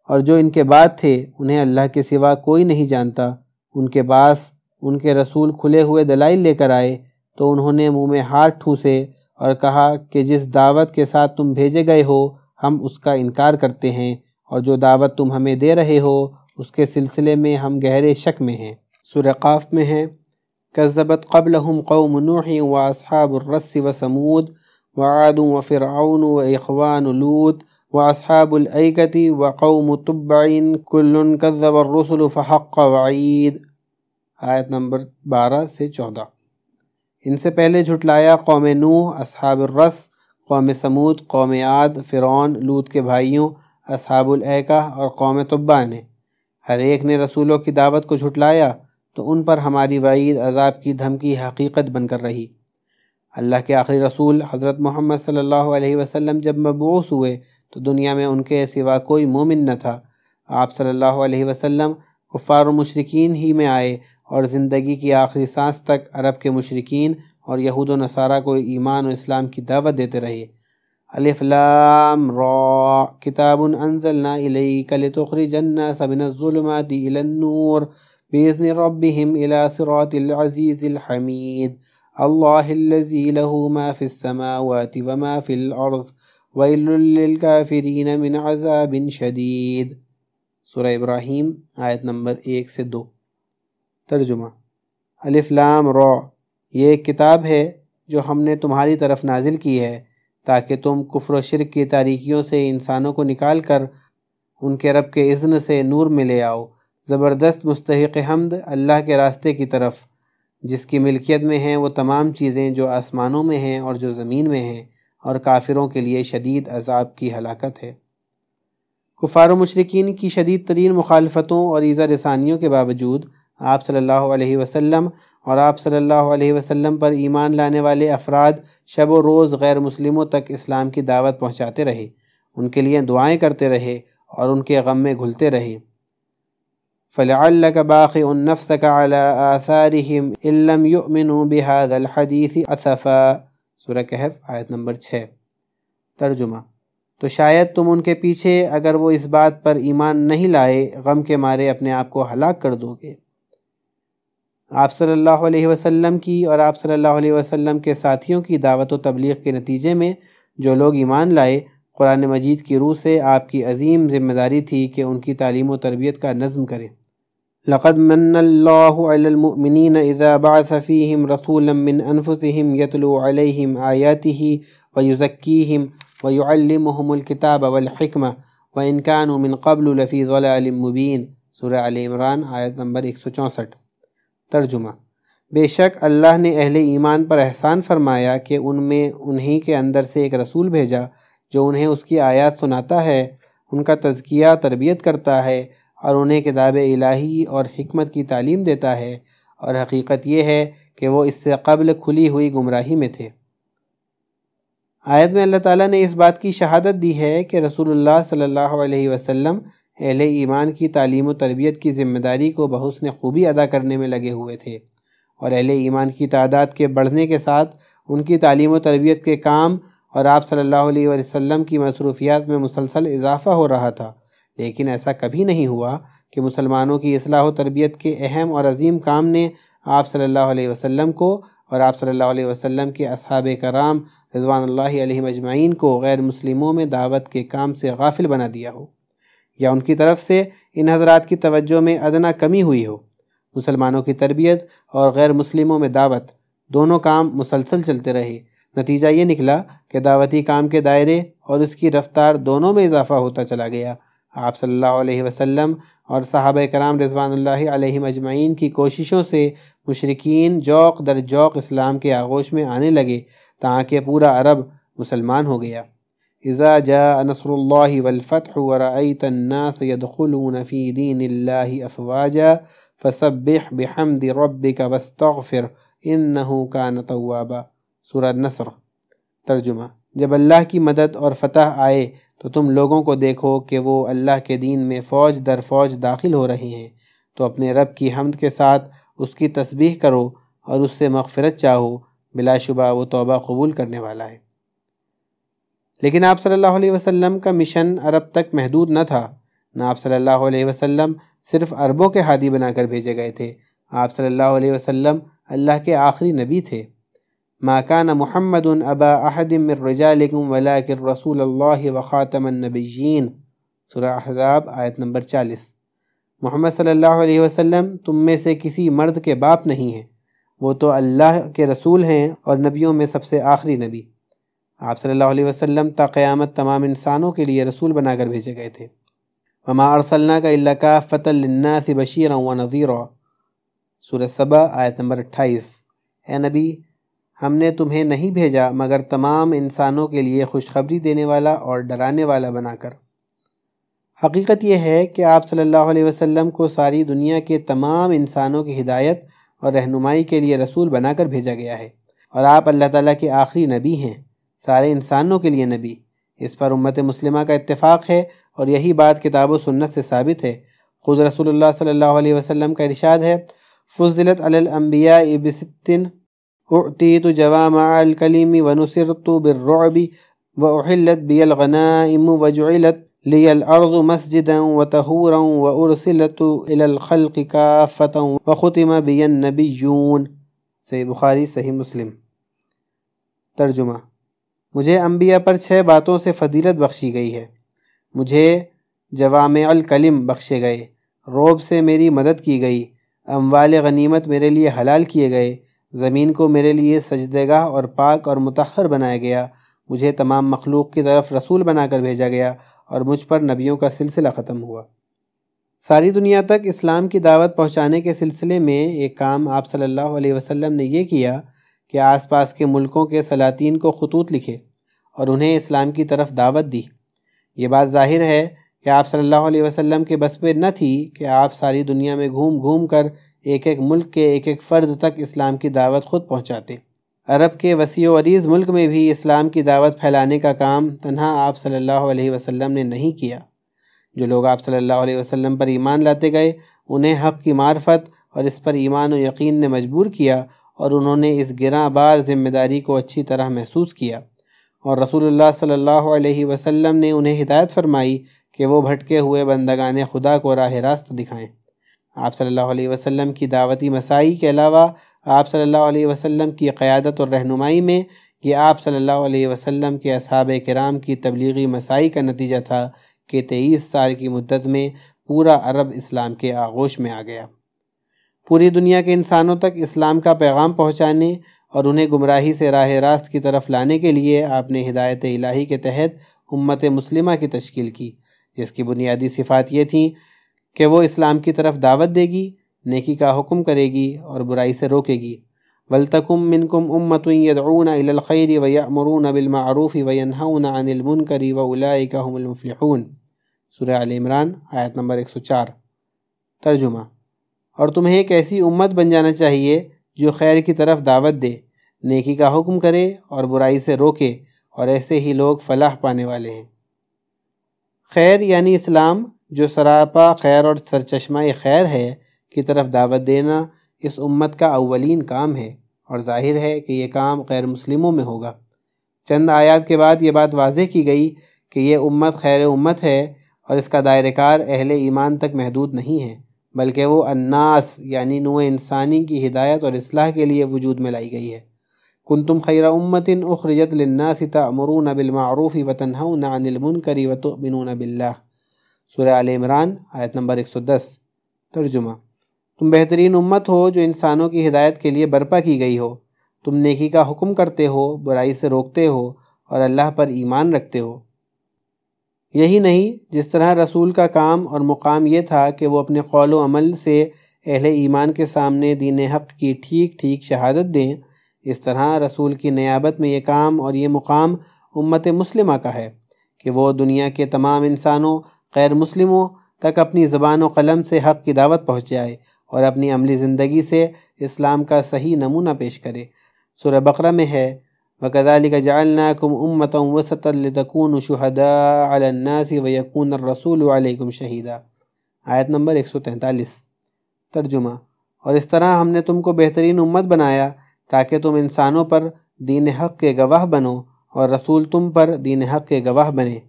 اور جو ان کے بعد تھے، انہیں اللہ کے سوا کوئی نہیں جانتا۔ ان کے پاس ان کے رسول کھلے ہوئے دلائل لے کر آئے، تو انہوں نے منہ میں ہاتھ ٹھوسے اور کہا کہ جس دعوت کے ساتھ تم بھیجے گئے ہو، ہم اس کا انکار کرتے ہیں، اور جو دعوت تم ہمیں دے رہے ہو، اس کے سلسلے میں ہم گہرے شک میں ہیں۔ سورہ قاف میں ہیں۔ كذبت قبلهم قوم نوح وأصحاب الرس وسمود وعاد وفرعون وإخوان لوط وأصحاب الأيكة وقوم تبع كل كذب الرسل فحق وعید آیت نمبر بارہ سے چودہ۔ ان سے پہلے جھٹلایا قوم نوح، اصحاب الرس، قوم سمود قوم عاد، فرعون لوت کے بھائیوں، اصحاب العقہ اور قوم طبع نے۔ ہر ایک نے رسولوں کی دعوت کو جھٹلایا۔ تو ان پر ہماری وعید، عذاب کی دھمکی، حقیقت بن کر رہی۔ اللہ کے آخری رسول حضرت محمد صلی اللہ علیہ وسلم جب مبعوث ہوئے تو دنیا میں ان کے سوا کوئی مومن نہ تھا۔ آپ صلی اللہ علیہ وسلم کفار و مشرقین ہی میں آئے اور زندگی کی آخری سانس تک عرب کے مشرقین اور یہود و نصارہ کو ایمان و اسلام کی دعوت دیتے رہے۔ الف لام را، کتاب انزلنا الیک لتخرج الناس من الظلمات الى النور۔ بإذن ربهم إلى صراط العزيز الحميد. الله الذي له ما في السماوات وما في الأرض ويل للكافرين من عذاب شديد. سورہ ابراہیم، آیت نمبر ایک سے دو. ترجمہ. الف لام را. یہ ایک کتاب ہے جو ہم نے تمہاری طرف نازل کی ہے تاکہ تم کفر و شرک کی تاریکیوں سے انسانوں کو نکال کر ان کے رب کے اذن سے نور میں لے آؤ زبردست مستحق حمد اللہ کے راستے کی طرف۔ جس کی ملکیت میں ہیں وہ تمام چیزیں جو آسمانوں میں ہیں اور جو زمین میں ہیں اور کافروں کے لیے شدید عذاب کی ہلاکت ہے۔ کفار و مشرقین کی شدید ترین مخالفتوں اور ایزا رسانیوں کے باوجود آپ صلی اللہ علیہ وسلم اور آپ صلی اللہ علیہ وسلم پر ایمان لانے والے افراد شب و روز غیر مسلموں تک اسلام کی دعوت پہنچاتے رہے، ان کے لیے دعائیں کرتے رہے اور ان کے غم میں گھلتے رہے۔ فلعلك باخع نفسك على آثارهم إن لم يؤمنوا بهذا الحديث أثفا۔ سورہ کہف، آیت نمبر 6 ترجمہ۔ تو شاید تم ان کے پیچھے اگر وہ اس بات پر ایمان نہیں لائے، غم کے مارے اپنے آپ کو ہلاک کر دو گے۔ آپ صلی اللہ علیہ وسلم کی اور آپ صلی اللہ علیہ وسلم کے ساتھیوں کی دعوت و تبلیغ کے نتیجے میں جو لوگ ایمان لائے، قرآن مجید کی روح سے آپ کی عظیم ذمہ داری تھی کہ ان کی تعلیم و تربیت کا نظم کریں۔ لقد من الله على المؤمنين إذا بعث فيهم رسولا من أنفسهم يتلو عليهم آياته ويزكيهم ويعلمهم الكتاب والحكمة وإن كانوا من قبل لفي ضلال مبين سورہ علی عمران آیت نمبر 164 ترجمہ۔ بے شک اللہ نے اہل ایمان پر احسان فرمایا کہ ان میں انہی کے اندر سے ایک رسول بھیجا جو انہیں اس کی آیات سناتا ہے، ان کا تزکیہ تربیت کرتا ہے اور انہیں کتاب الہی اور حکمت کی تعلیم دیتا ہے اور حقیقت یہ ہے کہ وہ اس سے قبل کھلی ہوئی گمراہی میں تھے۔ آیت میں اللہ تعالیٰ نے اس بات کی شہادت دی ہے کہ رسول اللہ صلی اللہ علیہ وسلم اہل ایمان کی تعلیم و تربیت کی ذمہ داری کو بحسن خوبی ادا کرنے میں لگے ہوئے تھے اور اہل ایمان کی تعداد کے بڑھنے کے ساتھ ان کی تعلیم و تربیت کے کام اور آپ صلی اللہ علیہ وسلم کی مصروفیات میں مسلسل اضافہ ہو رہا تھا۔ لیکن ایسا کبھی نہیں ہوا کہ مسلمانوں کی اصلاح و تربیت کے اہم اور عظیم کام نے آپ صلی اللہ علیہ وسلم کو اور آپ صلی اللہ علیہ وسلم کے اصحاب کرام رضوان اللہ علیہ مجمعین کو غیر مسلموں میں دعوت کے کام سے غافل بنا دیا ہو یا ان کی طرف سے ان حضرات کی توجہ میں ادنا کمی ہوئی ہو۔ مسلمانوں کی تربیت اور غیر مسلموں میں دعوت، دونوں کام مسلسل چلتے رہے۔ نتیجہ یہ نکلا کہ دعوتی کام کے دائرے اور اس کی رفتار دونوں میں اضافہ ہوتا چلا گیا۔ آپ صلی اللہ علیہ وسلم اور صحابہ کرام رضوان اللہ علیہ مجمعین کی کوششوں سے مشرقین جوق در جوق اسلام کے آغوش میں آنے لگے تاکہ پورا عرب مسلمان ہو گیا۔ اذا جاء نصر اللہ والفتح ورأيت الناس يدخلون في دين الله افواجا فسبح بحمد ربك واستغفر انه كان توابا۔ سورہ نصر، ترجمہ۔ جب اللہ کی مدد اور فتح آئے تو تم لوگوں کو دیکھو کہ وہ اللہ کے دین میں فوج در فوج داخل ہو رہی ہیں۔ تو اپنے رب کی حمد کے ساتھ اس کی تسبیح کرو اور اس سے مغفرت چاہو۔ بلا شبہ وہ توبہ قبول کرنے والا ہے۔ لیکن آپ صلی اللہ علیہ وسلم کا مشن عرب تک محدود نہ تھا۔ نہ آپ صلی اللہ علیہ وسلم صرف عربوں کے ہادی بنا کر بھیجے گئے تھے۔ آپ صلی اللہ علیہ وسلم اللہ کے آخری نبی تھے۔ ما كان محمد ابا احد من رجالكم، ولكن رسول اللہ وخاتم النبیین سورہ احزاب آیت نمبر چالیس. محمد صلی اللہ علیہ وسلم تم میں سے کسی مرد کے باپ نہیں ہیں۔ وہ تو اللہ کے رسول ہیں اور نبیوں میں سب سے آخری نبی۔ آپ صلی اللہ علیہ وسلم تا قیامت تمام انسانوں کے لیے رسول بنا کر بھیجے گئے تھے۔ وما ارسلنا کا اللہ کا فتح للناس بشیرا و نذیرا سورہ سبا آیت نمبر اٹھائیس۔ اے نبی ہم نے تمہیں نہیں بھیجا مگر تمام انسانوں کے لیے خوشخبری دینے والا اور ڈرانے والا بنا کر۔ حقیقت یہ ہے کہ آپ صلی اللہ علیہ وسلم کو ساری دنیا کے تمام انسانوں کی ہدایت اور رہنمائی کے لیے رسول بنا کر بھیجا گیا ہے اور آپ اللہ تعالیٰ کے آخری نبی ہیں، سارے انسانوں کے لیے نبی۔ اس پر امت مسلمہ کا اتفاق ہے اور یہی بات کتاب و سنت سے ثابت ہے۔ خود رسول اللہ صلی اللہ علیہ وسلم کا ارشاد ہے، فضلت علی الانبیاء بستن اعطیت جوامع الکلیم ونصرت بالرعب واحلت بی الغنائم وجعلت لی الارض مسجدا وتہورا وارسلت الى الخلق کافتا وختم بی النبیون صحیح بخاری، صحیح مسلم. ترجمہ مجھے انبیاء پر چھ باتوں سے فضیلت بخشی گئی ہے۔ مجھے جوامع الکلم بخشے گئے۔ روب سے میری مدد کی گئی۔ اموال غنیمت میرے لیے حلال کیے گئے۔ زمین کو میرے لیے سجدگاہ اور پاک اور متحر بنایا گیا۔ مجھے تمام مخلوق کی طرف رسول بنا کر بھیجا گیا اور مجھ پر نبیوں کا سلسلہ ختم ہوا۔ ساری دنیا تک اسلام کی دعوت پہنچانے کے سلسلے میں ایک کام آپ صلی اللہ علیہ وسلم نے یہ کیا کہ آس پاس کے ملکوں کے سلاطین کو خطوط لکھے اور انہیں اسلام کی طرف دعوت دی۔ یہ بات ظاہر ہے کہ آپ صلی اللہ علیہ وسلم کے بس پہ نہ تھی کہ آپ ساری دنیا میں گھوم گھوم کر ایک ایک ملک کے ایک ایک فرد تک اسلام کی دعوت خود پہنچاتے۔ عرب کے وسیع و عریض ملک میں بھی اسلام کی دعوت پھیلانے کا کام تنہا آپ صلی اللہ علیہ وسلم نے نہیں کیا۔ جو لوگ آپ صلی اللہ علیہ وسلم پر ایمان لاتے گئے، انہیں حق کی معرفت اور اس پر ایمان و یقین نے مجبور کیا اور انہوں نے اس گراں بار ذمہ داری کو اچھی طرح محسوس کیا۔ اور رسول اللہ صلی اللہ علیہ وسلم نے انہیں ہدایت فرمائی کہ وہ بھٹکے ہوئے بندگان خدا کو راہ راست دکھائیں۔ آپ صلی اللہ علیہ وسلم کی دعوتی مسائی کے علاوہ آپ صلی اللہ علیہ وسلم کی قیادت اور رہنمائی میں یہ آپ صلی اللہ علیہ وسلم کے اصحاب کرام کی تبلیغی مسائی کا نتیجہ تھا کہ تیئیس سال کی مدت میں پورا عرب اسلام کے آغوش میں آ گیا۔ پوری دنیا کے انسانوں تک اسلام کا پیغام پہنچانے اور انہیں گمراہی سے راہ راست کی طرف لانے کے لیے آپ نے ہدایت الہی کے تحت امت مسلمہ کی تشکیل کی۔ جس کی بنیادی صفات یہ تھیں کہ وہ اسلام کی طرف دعوت دے گی، نیکی کا حکم کرے گی اور برائی سے روکے گی۔ ولتکم منکم امت یدعون الى الخیر ویأمرون بالمعروف وینہون عن المنکر واولئک هم المفلحون۔ سورہ علی عمران، آیت نمبر 104 ترجمہ۔ اور تمہیں ایک ایسی امت بن جانا چاہیے جو خیر کی طرف دعوت دے، نیکی کا حکم کرے اور برائی سے روکے اور ایسے ہی لوگ فلاح پانے والے ہیں۔ خیر یعنی اسلام جو سراپا خیر اور سرچشمہ خیر ہے کی طرف دعوت دینا اس امت کا اولین کام ہے اور ظاہر ہے کہ یہ کام غیر مسلموں میں ہوگا۔ چند آیات کے بعد یہ بات واضح کی گئی کہ یہ امت خیر امت ہے اور اس کا دائرہ کار اہل ایمان تک محدود نہیں ہے، بلکہ وہ الناس یعنی نوع انسانی کی ہدایت اور اصلاح کے لیے وجود میں لائی گئی ہے۔ کنتم خیر امت اخرجت للناس تعمرون بالمعروف وتنہون عن المنکر وتؤمنون باللہ۔ سورہ عال عمران، آیت نمبر 110 ترجمہ۔ تم بہترین امت ہو جو انسانوں کی ہدایت کے لیے برپا کی گئی ہو۔ تم نیکی کا حکم کرتے ہو، برائی سے روکتے ہو اور اللہ پر ایمان رکھتے ہو۔ یہی نہیں، جس طرح رسول کا کام اور مقام یہ تھا کہ وہ اپنے قول و عمل سے اہل ایمان کے سامنے دین حق کی ٹھیک ٹھیک شہادت دیں، اس طرح رسول کی نیابت میں یہ کام اور یہ مقام امت مسلمہ کا ہے کہ وہ دنیا کے تمام انسانوں غیر مسلموں تک اپنی زبان و قلم سے حق کی دعوت پہنچ جائے اور اپنی عملی زندگی سے اسلام کا صحیح نمونہ پیش کرے۔ سورہ بقرہ میں ہے، وَكَذَلِكَ جَعَلْنَاكُمْ أُمَّةً وَسَطًا لِتَكُونُوا شُهَدَاءَ عَلَى النَّاسِ وَيَكُونَ الرَّسُولُ عَلَيْكُمْ شَهِيدًا۔ آیت نمبر 143 ترجمہ اور اس طرح ہم نے تم کو بہترین امت بنایا تاکہ تم انسانوں پر دین حق کے گواہ بنو اور رسول تم پر دین حق کے گواہ بنے۔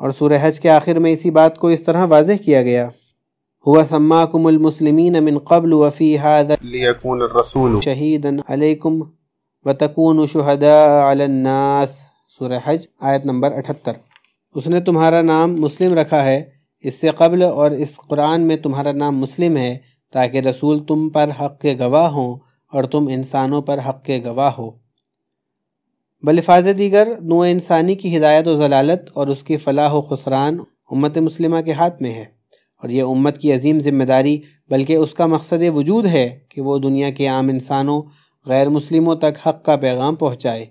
اور سورہ حج کے آخر میں اسی بات کو اس طرح واضح کیا گیا۔ ہوا سماکم المسلمین من قبل وفی هذا لیکون الرسول شہیدا علیکم وتکون شہداء علی الناس۔ سورہ حج آیت نمبر 78 اس نے تمہارا نام مسلم رکھا ہے۔ اس سے قبل اور اس قرآن میں تمہارا نام مسلم ہے تاکہ رسول تم پر حق کے گواہ ہوں اور تم انسانوں پر حق کے گواہ ہو۔ بلفاظ دیگر نو انسانی کی ہدایت و ضلالت اور اس کی فلاح و خسران امت مسلمہ کے ہاتھ میں ہے اور یہ امت کی عظیم ذمہ داری، بلکہ اس کا مقصد وجود ہے کہ وہ دنیا کے عام انسانوں، غیر مسلموں تک حق کا پیغام پہنچائے۔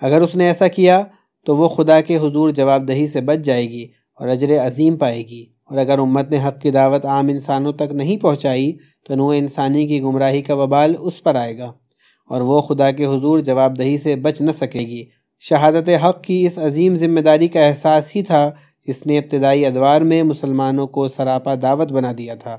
اگر اس نے ایسا کیا تو وہ خدا کے حضور جواب دہی سے بچ جائے گی اور اجر عظیم پائے گی۔ اور اگر امت نے حق کی دعوت عام انسانوں تک نہیں پہنچائی تو نو انسانی کی گمراہی کا وبال اس پر آئے گا۔ اور وہ خدا کے حضور جواب دہی سے بچ نہ سکے گی۔ شہادت حق کی اس عظیم ذمہ داری کا احساس ہی تھا جس نے ابتدائی ادوار میں مسلمانوں کو سراپا دعوت بنا دیا تھا۔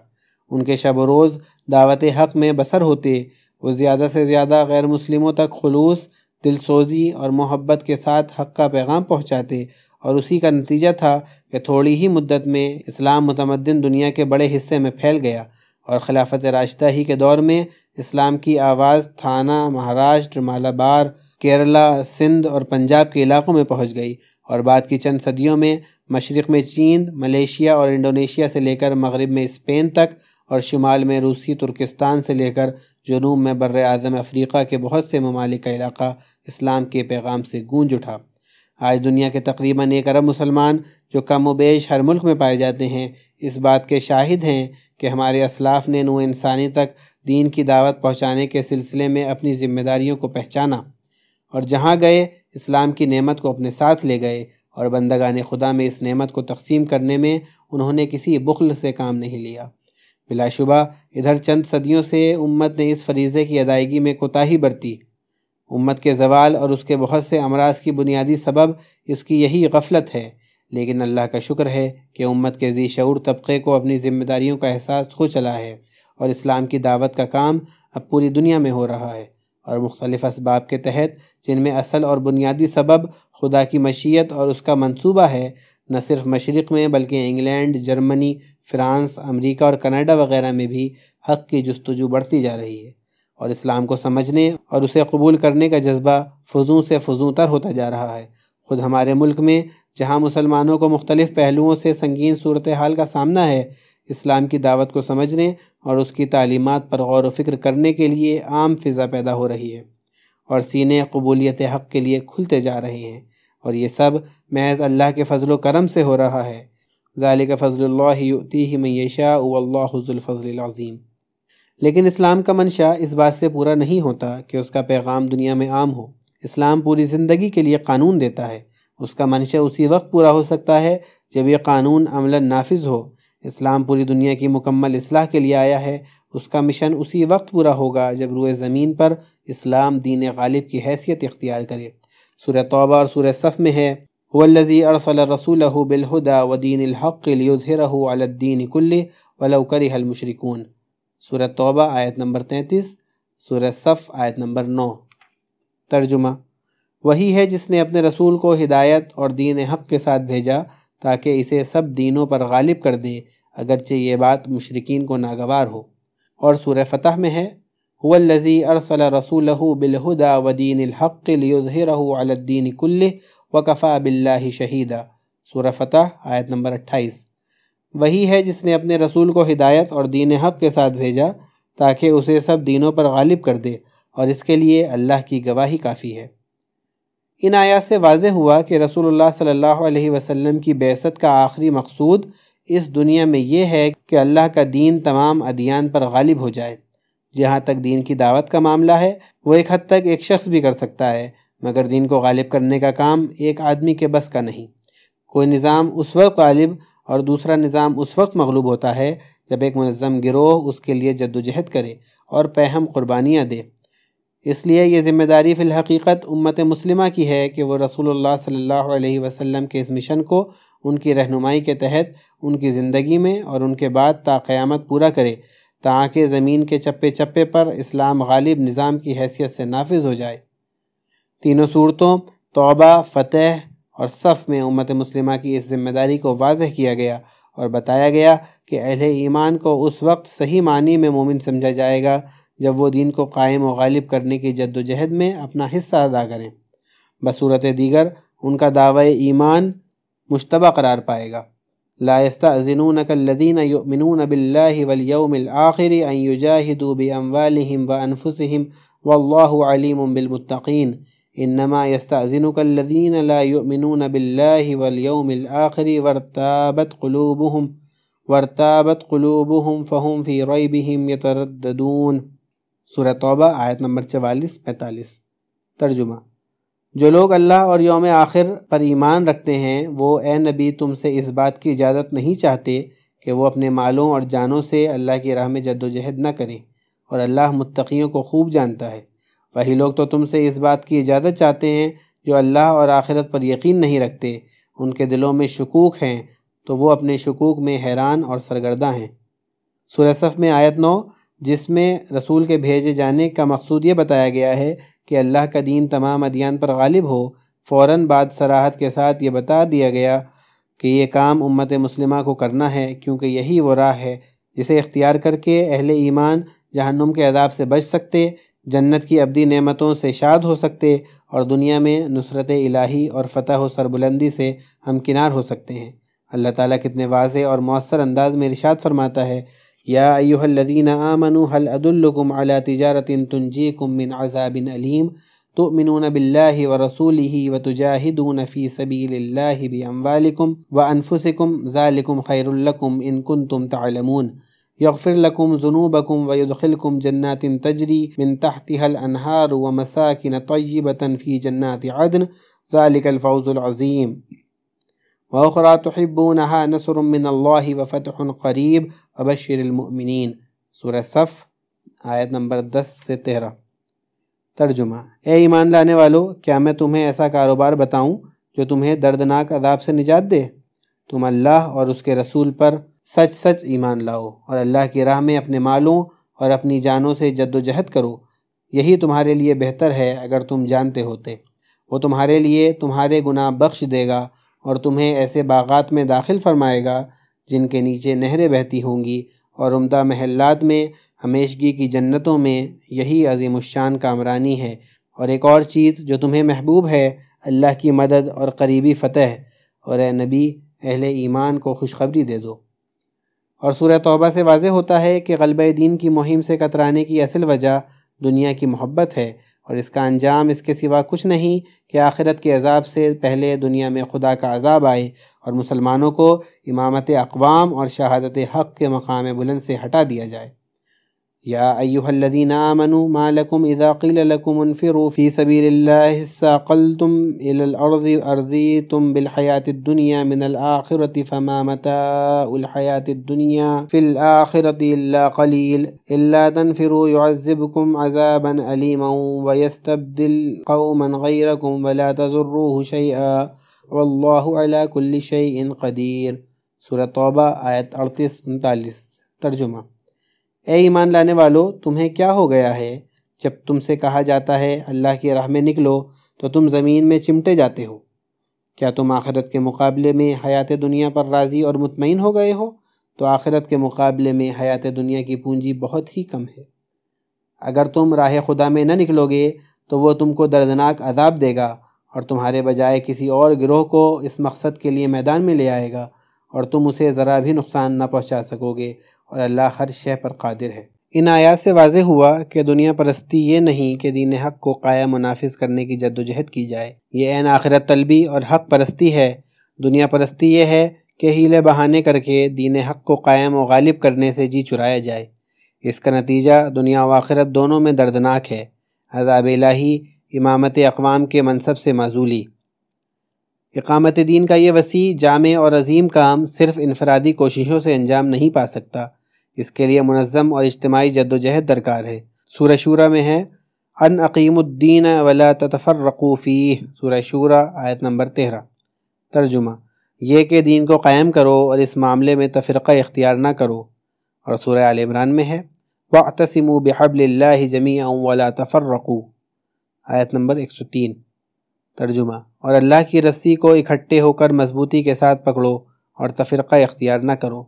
ان کے شب و روز دعوت حق میں بسر ہوتے، وہ زیادہ سے زیادہ غیر مسلموں تک خلوص، دل سوزی اور محبت کے ساتھ حق کا پیغام پہنچاتے۔ اور اسی کا نتیجہ تھا کہ تھوڑی ہی مدت میں اسلام متمدن دنیا کے بڑے حصے میں پھیل گیا اور خلافت راشدہ ہی کے دور میں اسلام کی آواز تھانہ، مہاراشٹر، مالابار، کیرلا، سندھ اور پنجاب کے علاقوں میں پہنچ گئی اور بعد کی چند صدیوں میں مشرق میں چین، ملیشیا اور انڈونیشیا سے لے کر مغرب میں اسپین تک اور شمال میں روسی، ترکستان سے لے کر جنوب میں بر اعظم افریقہ کے بہت سے ممالک کا علاقہ اسلام کے پیغام سے گونج اٹھا۔ آج دنیا کے تقریباً ایک ارب مسلمان جو کم و بیش ہر ملک میں پائے جاتے ہیں، اس بات کے شاہد ہیں کہ ہمارے اسلاف نے نو انسانی تک دین کی دعوت پہنچانے کے سلسلے میں اپنی ذمہ داریوں کو پہچانا اور جہاں گئے، اسلام کی نعمت کو اپنے ساتھ لے گئے اور بندگان خدا میں اس نعمت کو تقسیم کرنے میں انہوں نے کسی بخل سے کام نہیں لیا۔ بلا شبہ، ادھر چند صدیوں سے امت نے اس فریضے کی ادائیگی میں کوتاہی برتی۔ امت کے زوال اور اس کے بہت سے امراض کی بنیادی سبب اس کی یہی غفلت ہے۔ لیکن اللہ کا شکر ہے کہ امت کے ذی شعور طبقے کو اپنی ذمہ داریوں کا احساس ہو چلا ہے۔ اور اسلام کی دعوت کا کام اب پوری دنیا میں ہو رہا ہے اور مختلف اسباب کے تحت جن میں اصل اور بنیادی سبب خدا کی مشیت اور اس کا منصوبہ ہے، نہ صرف مشرق میں بلکہ انگلینڈ، جرمنی، فرانس، امریکہ اور کینیڈا وغیرہ میں بھی حق کی جستجو بڑھتی جا رہی ہے اور اسلام کو سمجھنے اور اسے قبول کرنے کا جذبہ فضوں سے فضوں تر ہوتا جا رہا ہے۔ خود ہمارے ملک میں جہاں مسلمانوں کو مختلف پہلوؤں سے سنگین صورتحال کا سامنا ہے اسلام کی دعوت کو سمجھنے اور اس کی تعلیمات پر غور و فکر کرنے کے لیے عام فضا پیدا ہو رہی ہے اور سینے قبولیت حق کے لیے کھلتے جا رہے ہیں اور یہ سب محض اللہ کے فضل و کرم سے ہو رہا ہے۔ ذالک فضل اللہ یؤتیہ من یشاء واللہ ذو الفضل العظیم۔ لیکن اسلام کا منشا اس بات سے پورا نہیں ہوتا کہ اس کا پیغام دنیا میں عام ہو۔ اسلام پوری زندگی کے لیے قانون دیتا ہے۔ اس کا منشا اسی وقت پورا ہو سکتا ہے جب یہ قانون عملا نافذ ہو۔ اسلام پوری دنیا کی مکمل اصلاح کے لیے آیا ہے، اس کا مشن اسی وقت پورا ہوگا جب روئے زمین پر اسلام دین غالب کی حیثیت اختیار کرے۔ سورہ توبہ اور سورہ صف میں ہے والذی ارسل رسولہ بالہدا ودین الحق لیظہرہ علی الدین کلہ ولو کرہ المشرکون۔ سورہ توبہ آیت نمبر تینتیس، سورہ صف آیت نمبر نو۔ ترجمہ وہی ہے جس نے اپنے رسول کو ہدایت اور دین حق کے ساتھ بھیجا تاکہ اسے سب دینوں پر غالب کر دے، اگرچہ یہ بات مشرقین کو ناگوار ہو۔ اور سورہ فتح میں ہے، هو الذي ارسل رسوله بالهدى ودين الحق ليظهره على الدين كله وكفى بالله شهيدا سورہ فتح، آیت نمبر 28 وہی ہے جس نے اپنے رسول کو ہدایت اور دین حق کے ساتھ بھیجا تاکہ اسے سب دینوں پر غالب کر دے، اور اس کے لیے اللہ کی گواہی کافی ہے۔ ان آیات سے واضح ہوا کہ رسول اللہ صلی اللہ علیہ وسلم کی بیست کا آخری مقصود اس دنیا میں یہ ہے کہ اللہ کا دین تمام ادیان پر غالب ہو جائے۔ جہاں تک دین کی دعوت کا معاملہ ہے، وہ ایک حد تک ایک شخص بھی کر سکتا ہے، مگر دین کو غالب کرنے کا کام ایک آدمی کے بس کا نہیں۔ کوئی نظام اس وقت غالب اور دوسرا نظام اس وقت مغلوب ہوتا ہے جب ایک منظم گروہ اس کے لیے جد و جہد کرے اور پہم قربانیاں دے۔ اس لیے یہ ذمہ داری فی الحقیقت امت مسلمہ کی ہے کہ وہ رسول اللہ صلی اللہ علیہ وسلم کے اس مشن کو ان کی رہنمائی کے تحت ان کی زندگی میں اور ان کے بعد تا قیامت پورا کرے، تاکہ زمین کے چپے چپے پر اسلام غالب نظام کی حیثیت سے نافذ ہو جائے۔ تینوں صورتوں، توبہ، فتح اور صف میں امت مسلمہ کی اس ذمہ داری کو واضح کیا گیا اور بتایا گیا کہ اہل ایمان کو اس وقت صحیح معنی میں مومن سمجھا جائے گا جب وہ دین کو قائم و غالب کرنے کی جد و جہد میں اپنا حصہ ادا کریں۔ بصورت دیگر، ان کا دعوی ایمان مشتبہ قرار پائے گا۔ لا يستأذنونك الذين يؤمنون بالله واليوم الآخر أن يجاهدوا بأموالهم وأنفسهم والله عليم بالمتقين إنما يستأذنك الذين لا يؤمنون بالله واليوم الآخر وارتابت قلوبهم وارتابت قلوبهم فهم في ريبهم يترددون سورہ توبہ، آیت نمبر چوالیس، پینتالیس۔ ترجمہ۔ جو لوگ اللہ اور یوم آخر پر ایمان رکھتے ہیں، وہ اے نبی، تم سے اس بات کی اجازت نہیں چاہتے کہ وہ اپنے مالوں اور جانوں سے اللہ کی راہ میں جد و جہد نہ کریں۔ اور اللہ متقیوں کو خوب جانتا ہے۔ وہی لوگ تو تم سے اس بات کی اجازت چاہتے ہیں جو اللہ اور آخرت پر یقین نہیں رکھتے۔ ان کے دلوں میں شکوک ہیں، تو وہ اپنے شکوک میں حیران اور سرگردہ ہیں۔ سورہ صف میں آیت نو جس میں رسول کے بھیجے جانے کا مقصود یہ بتایا گیا ہے کہ اللہ کا دین تمام ادیان پر غالب ہو، فوراً بعد سراحت کے ساتھ یہ بتا دیا گیا کہ یہ کام امت مسلمہ کو کرنا ہے، کیونکہ یہی وہ راہ ہے جسے اختیار کر کے اہل ایمان جہنم کے عذاب سے بچ سکتے، جنت کی ابدی نعمتوں سے شاد ہو سکتے اور دنیا میں نصرت الہی اور فتح و سربلندی سے ہمکنار ہو سکتے ہیں۔ اللہ تعالیٰ کتنے واضح اور مؤثر انداز میں ارشاد فرماتا ہے يا أيها الذين آمنوا هل أدلكم على تجارة تنجيكم من عذاب أليم؟ تؤمنون بالله ورسوله وتجاهدون في سبيل الله بأموالكم وأنفسكم ذلكم خير لكم إن كنتم تعلمون. يغفر لكم ذنوبكم ويدخلكم جنات تجري من تحتها الأنهار ومساكن طيبة في جنات عدن. ذلك الفوز العظيم. وأخرى تحبونها نصر من الله وفتح قريب. ابشر المؤمنین، سورہ صف، آیت نمبر دس سے تیرہ۔ ترجمہ، اے ایمان لانے والو، کیا میں تمہیں ایسا کاروبار بتاؤں جو تمہیں دردناک عذاب سے نجات دے؟ تم اللہ اور اس کے رسول پر سچ سچ ایمان لاؤ اور اللہ کی راہ میں اپنے مالوں اور اپنی جانوں سے جد و جہد کرو۔ یہی تمہارے لیے بہتر ہے اگر تم جانتے ہوتے۔ وہ تمہارے لیے تمہارے گناہ بخش دے گا اور تمہیں ایسے باغات میں داخل فرمائے گا جن کے نیچے نہریں بہتی ہوں گی اور عمدہ محلات میں ہمیشگی کی جنتوں میں یہی عظیم الشان کامرانی ہے۔ اور ایک اور چیز جو تمہیں محبوب ہے، اللہ کی مدد اور قریبی فتح۔ اور اے نبی، اہل ایمان کو خوشخبری دے دو۔ اور سورہ توبہ سے واضح ہوتا ہے کہ غلبہ دین کی مہم سے کترانے کی اصل وجہ دنیا کی محبت ہے۔ اور اس کا انجام اس کے سوا کچھ نہیں کہ آخرت کے عذاب سے پہلے دنیا میں خدا کا عذاب آئے اور مسلمانوں کو امامت اقوام اور شہادت حق کے مقام بلند سے ہٹا دیا جائے۔ يا أيها الذين آمنوا ما لكم إذا قيل لكم انفروا في سبيل الله استاقلتم إلى الأرض أرضيتم بالحياة الدنيا من الآخرة فما متاع الحياة الدنيا في الآخرة إلا قليل. إلا تنفروا يعذبكم عذابا أليما ويستبدل قوما غيركم ولا تزروه شيئا. والله على كل شيء قدير. سورة طوبة آية 38 ترجمة. اے ایمان لانے والو، تمہیں کیا ہو گیا ہے؟ جب تم سے کہا جاتا ہے، اللہ کی راہ میں نکلو، تو تم زمین میں چمٹے جاتے ہو۔ کیا تم آخرت کے مقابلے میں حیات دنیا پر راضی اور مطمئن ہو گئے ہو؟ تو آخرت کے مقابلے میں حیات دنیا کی پونجی بہت ہی کم ہے۔ اگر تم راہ خدا میں نہ نکلو گے، تو وہ تم کو دردناک عذاب دے گا، اور تمہارے بجائے کسی اور گروہ کو اس مقصد کے لیے میدان میں لے آئے گا، اور تم اسے ذرا بھی نقصان نہ پہنچا سکو گے۔ اور اللہ ہر شے پر قادر ہے۔ ان آیات سے واضح ہوا کہ دنیا پرستی یہ نہیں کہ دین حق کو قائم و نافذ کرنے کی جد و جہد کی جائے۔ یہ عین آخرت طلبی اور حق پرستی ہے۔ دنیا پرستی یہ ہے کہ ہیلے بہانے کر کے دین حق کو قائم و غالب کرنے سے جی چرایا جائے۔ اس کا نتیجہ دنیا و آخرت دونوں میں دردناک ہے۔ عذاب الہی امامت اقوام کے منصب سے معذولی اقامت دین کا یہ وسیع، جامع اور عظیم کام صرف انفرادی کوششوں سے انجام نہیں پا سکتا۔ اس کے لیے منظم اور اجتماعی جد و جہد درکار ہے۔ سورہ شورہ میں ہے، ان عقیم الدین ولا تتفرقوفی سورہ شورہ آیت نمبر تیرہ۔ ترجمہ، یہ کہ دین کو قائم کرو اور اس معاملے میں تفرقہ اختیار نہ کرو۔ اور سورہ عال عمران میں ہے وَاعْتَسِمُوا بِحَبْلِ اللَّهِ جَمِيعًا وَلَا تَفَرَّقُوا۔ آیت نمبر 103 ترجمہ، اور اللہ کی رسی کو اکھٹے ہو کر مضبوطی کے ساتھ پکڑو اور تفرقہ اختیار نہ کرو۔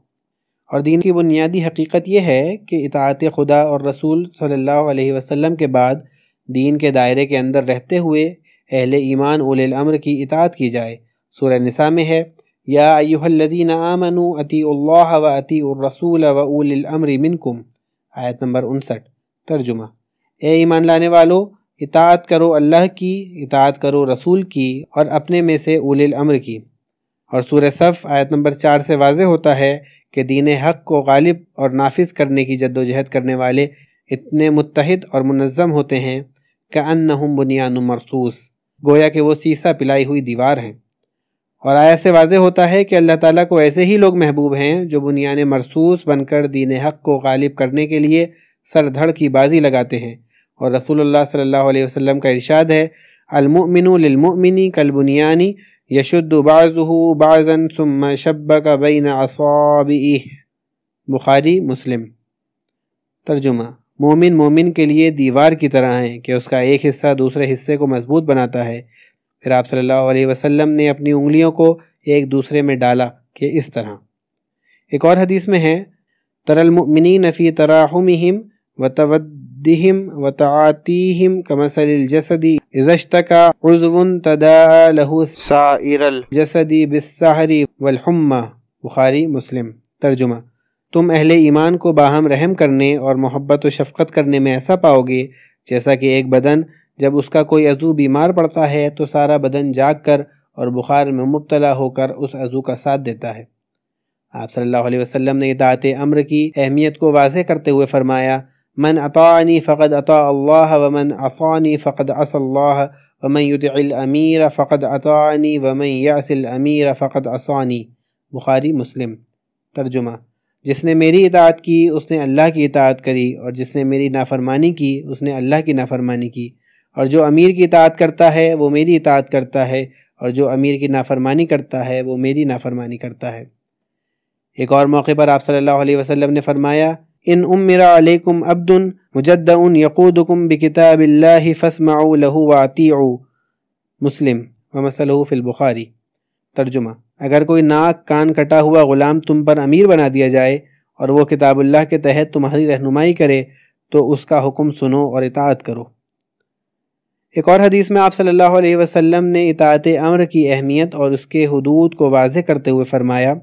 اور دین کی بنیادی حقیقت یہ ہے کہ اطاعت خدا اور رسول صلی اللہ علیہ وسلم کے بعد دین کے دائرے کے اندر رہتے ہوئے اہل ایمان اول الامر کی اطاعت کی جائے۔ سورہ نساء میں ہے، یا ایوہ الذین آمنوا اتی اللہ و اتی الرسول و اول الامر منکم۔ آیت نمبر انسٹھ، ترجمہ۔ اے ایمان لانے والو، اطاعت کرو اللہ کی، اطاعت کرو رسول کی اور اپنے میں سے اول الامر کی۔ اور سورہ صف، آیت نمبر چار سے واضح ہوتا ہے کہ دین حق کو غالب اور نافذ کرنے کی جد و جہد کرنے والے اتنے متحد اور منظم ہوتے ہیں کہ انہم بنیان مرسوس گویا کہ وہ سیسا پلائی ہوئی دیوار ہیں۔ اور آیت سے واضح ہوتا ہے کہ اللہ تعالیٰ کو ایسے ہی لوگ محبوب ہیں جو بنیان مرسوس بن کر دین حق کو غالب کرنے کے لیے سر دھڑ کی بازی لگاتے ہیں۔ اور رسول اللہ صلی اللہ علیہ وسلم کا ارشاد ہے المؤمن للمؤمن کالبنیانی یشد بعضه بعضا ثم شبک بین اصابعه بخاری، مسلم. ترجمہ مومن مومن کے لیے دیوار کی طرح ہیں کہ اس کا ایک حصہ دوسرے حصے کو مضبوط بناتا ہے۔ پھر آپ صلی اللہ علیہ وسلم نے اپنی انگلیوں کو ایک دوسرے میں ڈالا کہ اس طرح۔ ایک اور حدیث میں ہے تر المؤمنین فی تراحمہم وتودہم وتعاتیہم کمثل الجسد اذا اشتکا عضو تدا له سائر الجسد بالسحر والحمہ بخاری، مسلم۔ ترجمہ۔ تم اہل ایمان کو باہم رحم کرنے اور محبت و شفقت کرنے میں ایسا پاؤ گے، جیسا کہ ایک بدن جب اس کا کوئی عضو بیمار پڑتا ہے تو سارا بدن جاگ کر اور بخار میں مبتلا ہو کر اس عضو کا ساتھ دیتا ہے۔ آپ صلی اللہ علیہ وسلم نے اطاعت امر کی اہمیت کو واضح کرتے ہوئے فرمایا من اطاعنی فقد اطاع اللہ ومن عصانی فقد عص اللہ ومن یطع الامیر فقد اطاعنی ومن یعص الامیر فقد عصانی۔ بخاری مسلم۔ ترجمہ۔ جس نے میری اطاعت کی، اس نے اللہ کی اطاعت کری، اور جس نے میری نافرمانی کی، اس نے اللہ کی نافرمانی کی۔ اور جو امیر کی اطاعت کرتا ہے، وہ میری اطاعت کرتا ہے، اور جو امیر کی نافرمانی کرتا ہے، وہ میری نافرمانی کرتا ہے۔ ایک اور موقع پر آپ صلی اللہ علیہ وسلم نے فرمایا ان امر علیکم عبد مجد یقودکم بکتاب اللہ فاسمعوا له وعطیعوا مسلم ومسلہ فی البخاری. ترجمہ اگر کوئی ناک کان کٹا ہوا غلام تم پر امیر بنا دیا جائے اور وہ کتاب اللہ کے تحت تمہاری رہنمائی کرے، تو اس کا حکم سنو اور اطاعت کرو۔ ایک اور حدیث میں آپ صلی اللہ علیہ وسلم نے اطاعت امر کی اہمیت اور اس کے حدود کو واضح کرتے ہوئے فرمایا،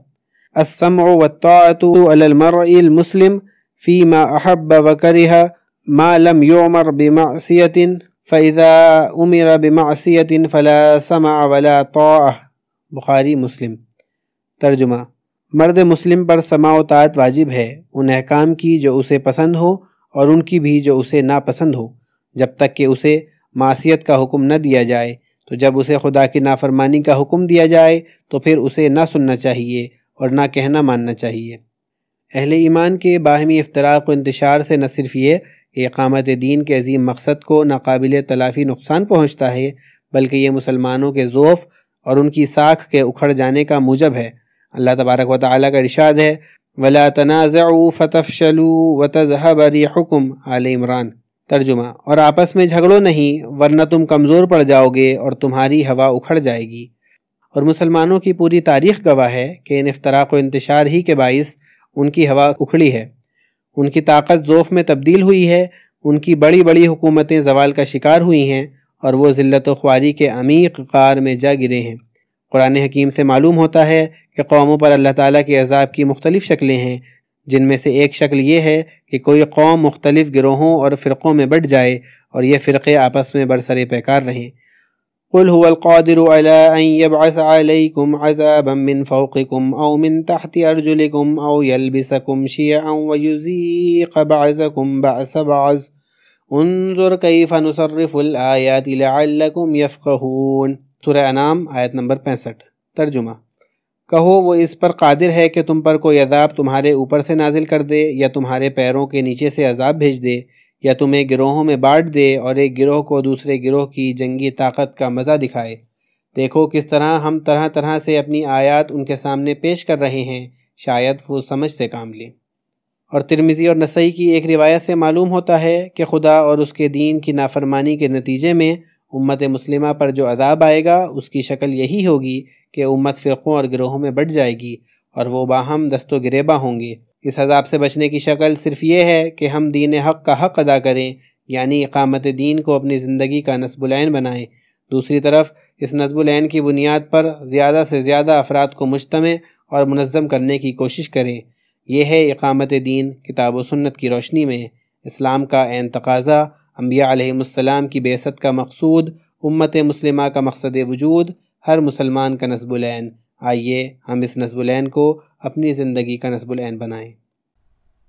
السمع والطاعة على المرء المسلم فيما أحب وكره ما لم يؤمر بمعصية، فإذا أمر بمعصية فلا سمع ولا طاعة. بخاری مسلم. ترجمہ مرد مسلم پر سماع و طاعت واجب ہے، ان احکام کی جو اسے پسند ہو اور ان کی بھی جو اسے ناپسند ہو۔ جب تک کہ اسے معصیت کا حکم نہ دیا جائے، تو جب اسے خدا کی نافرمانی کا حکم دیا جائے، تو پھر اسے نہ سننا چاہیے اور نہ کہنا ماننا چاہیے۔ اہل ایمان کے باہمی افتراق و انتشار سے نہ صرف یہ کہ اقامت دین کے عظیم مقصد کو ناقابل تلافی نقصان پہنچتا ہے، بلکہ یہ مسلمانوں کے ذوف اور ان کی ساکھ کے اکھڑ جانے کا موجب ہے۔ اللہ تبارک و تعالیٰ کا ارشاد ہے، ولا تنازعوا فتفشلوا وتذهب ريحكم آل عمران۔ ترجمہ، اور آپس میں جھگڑو نہیں، ورنہ تم کمزور پڑ جاؤ گے اور تمہاری ہوا اکھڑ جائے گی۔ اور مسلمانوں کی پوری تاریخ گواہ ہے کہ ان افطراک و انتشار ہی کے باعث ان کی ہوا اکھڑی ہے۔ ان کی طاقت ذوف میں تبدیل ہوئی ہے۔ ان کی بڑی بڑی حکومتیں زوال کا شکار ہوئی ہیں اور وہ ذلت و خواری کے عمیق قار میں جا گرے ہیں۔ قرآن حکیم سے معلوم ہوتا ہے کہ قوموں پر اللہ تعالیٰ کے عذاب کی مختلف شکلیں ہیں۔ جن میں سے ایک شکل یہ ہے کہ کوئی قوم مختلف گروہوں اور فرقوں میں بٹ جائے اور یہ فرقے آپس میں برسر پیکار رہیں۔ قل هو القادر على أن يبعث عليكم عذابا من فوقكم أو من تحت أرجلكم أو يلبسكم شيعا ويزيق بعضكم بعث بعض. انظر كيف نصرف الآيات لعلكم يفقهون. سورہ انام آیت نمبر پینسٹھ. ترجمہ کہو وہ اس پر قادر ہے کہ تم پر کوئی عذاب تمہارے اوپر سے نازل کر دے یا تمہارے پیروں کے نیچے سے عذاب بھیج دے؟ یا تمہیں گروہوں میں بانٹ دے اور ایک گروہ کو دوسرے گروہ کی جنگی طاقت کا مزہ دکھائے۔ دیکھو کس طرح ہم طرح طرح سے اپنی آیات ان کے سامنے پیش کر رہے ہیں، شاید وہ سمجھ سے کام لیں۔ اور ترمیزی اور نسائی کی ایک روایت سے معلوم ہوتا ہے کہ خدا اور اس کے دین کی نافرمانی کے نتیجے میں امت مسلمہ پر جو عذاب آئے گا، اس کی شکل یہی ہوگی کہ امت فرقوں اور گروہوں میں بٹ جائے گی اور وہ باہم دست و گریبہ ہوں گے۔ اس عذاب سے بچنے کی شکل صرف یہ ہے کہ ہم دین حق کا حق ادا کریں یعنی اقامت دین کو اپنی زندگی کا نصب العین بنائیں۔ دوسری طرف، اس نصب العین کی بنیاد پر زیادہ سے زیادہ افراد کو مجتمع اور منظم کرنے کی کوشش کریں۔ یہ ہے اقامت دین کتاب و سنت کی روشنی میں۔ اسلام کا عین تقاضا، انبیاء علیہ السلام کی بیست کا مقصود، امت مسلمہ کا مقصد وجود، ہر مسلمان کا نصب العین۔ آئیے، ہم اس نصب العین کو اپنی زندگی کا نصب العین بنائیں۔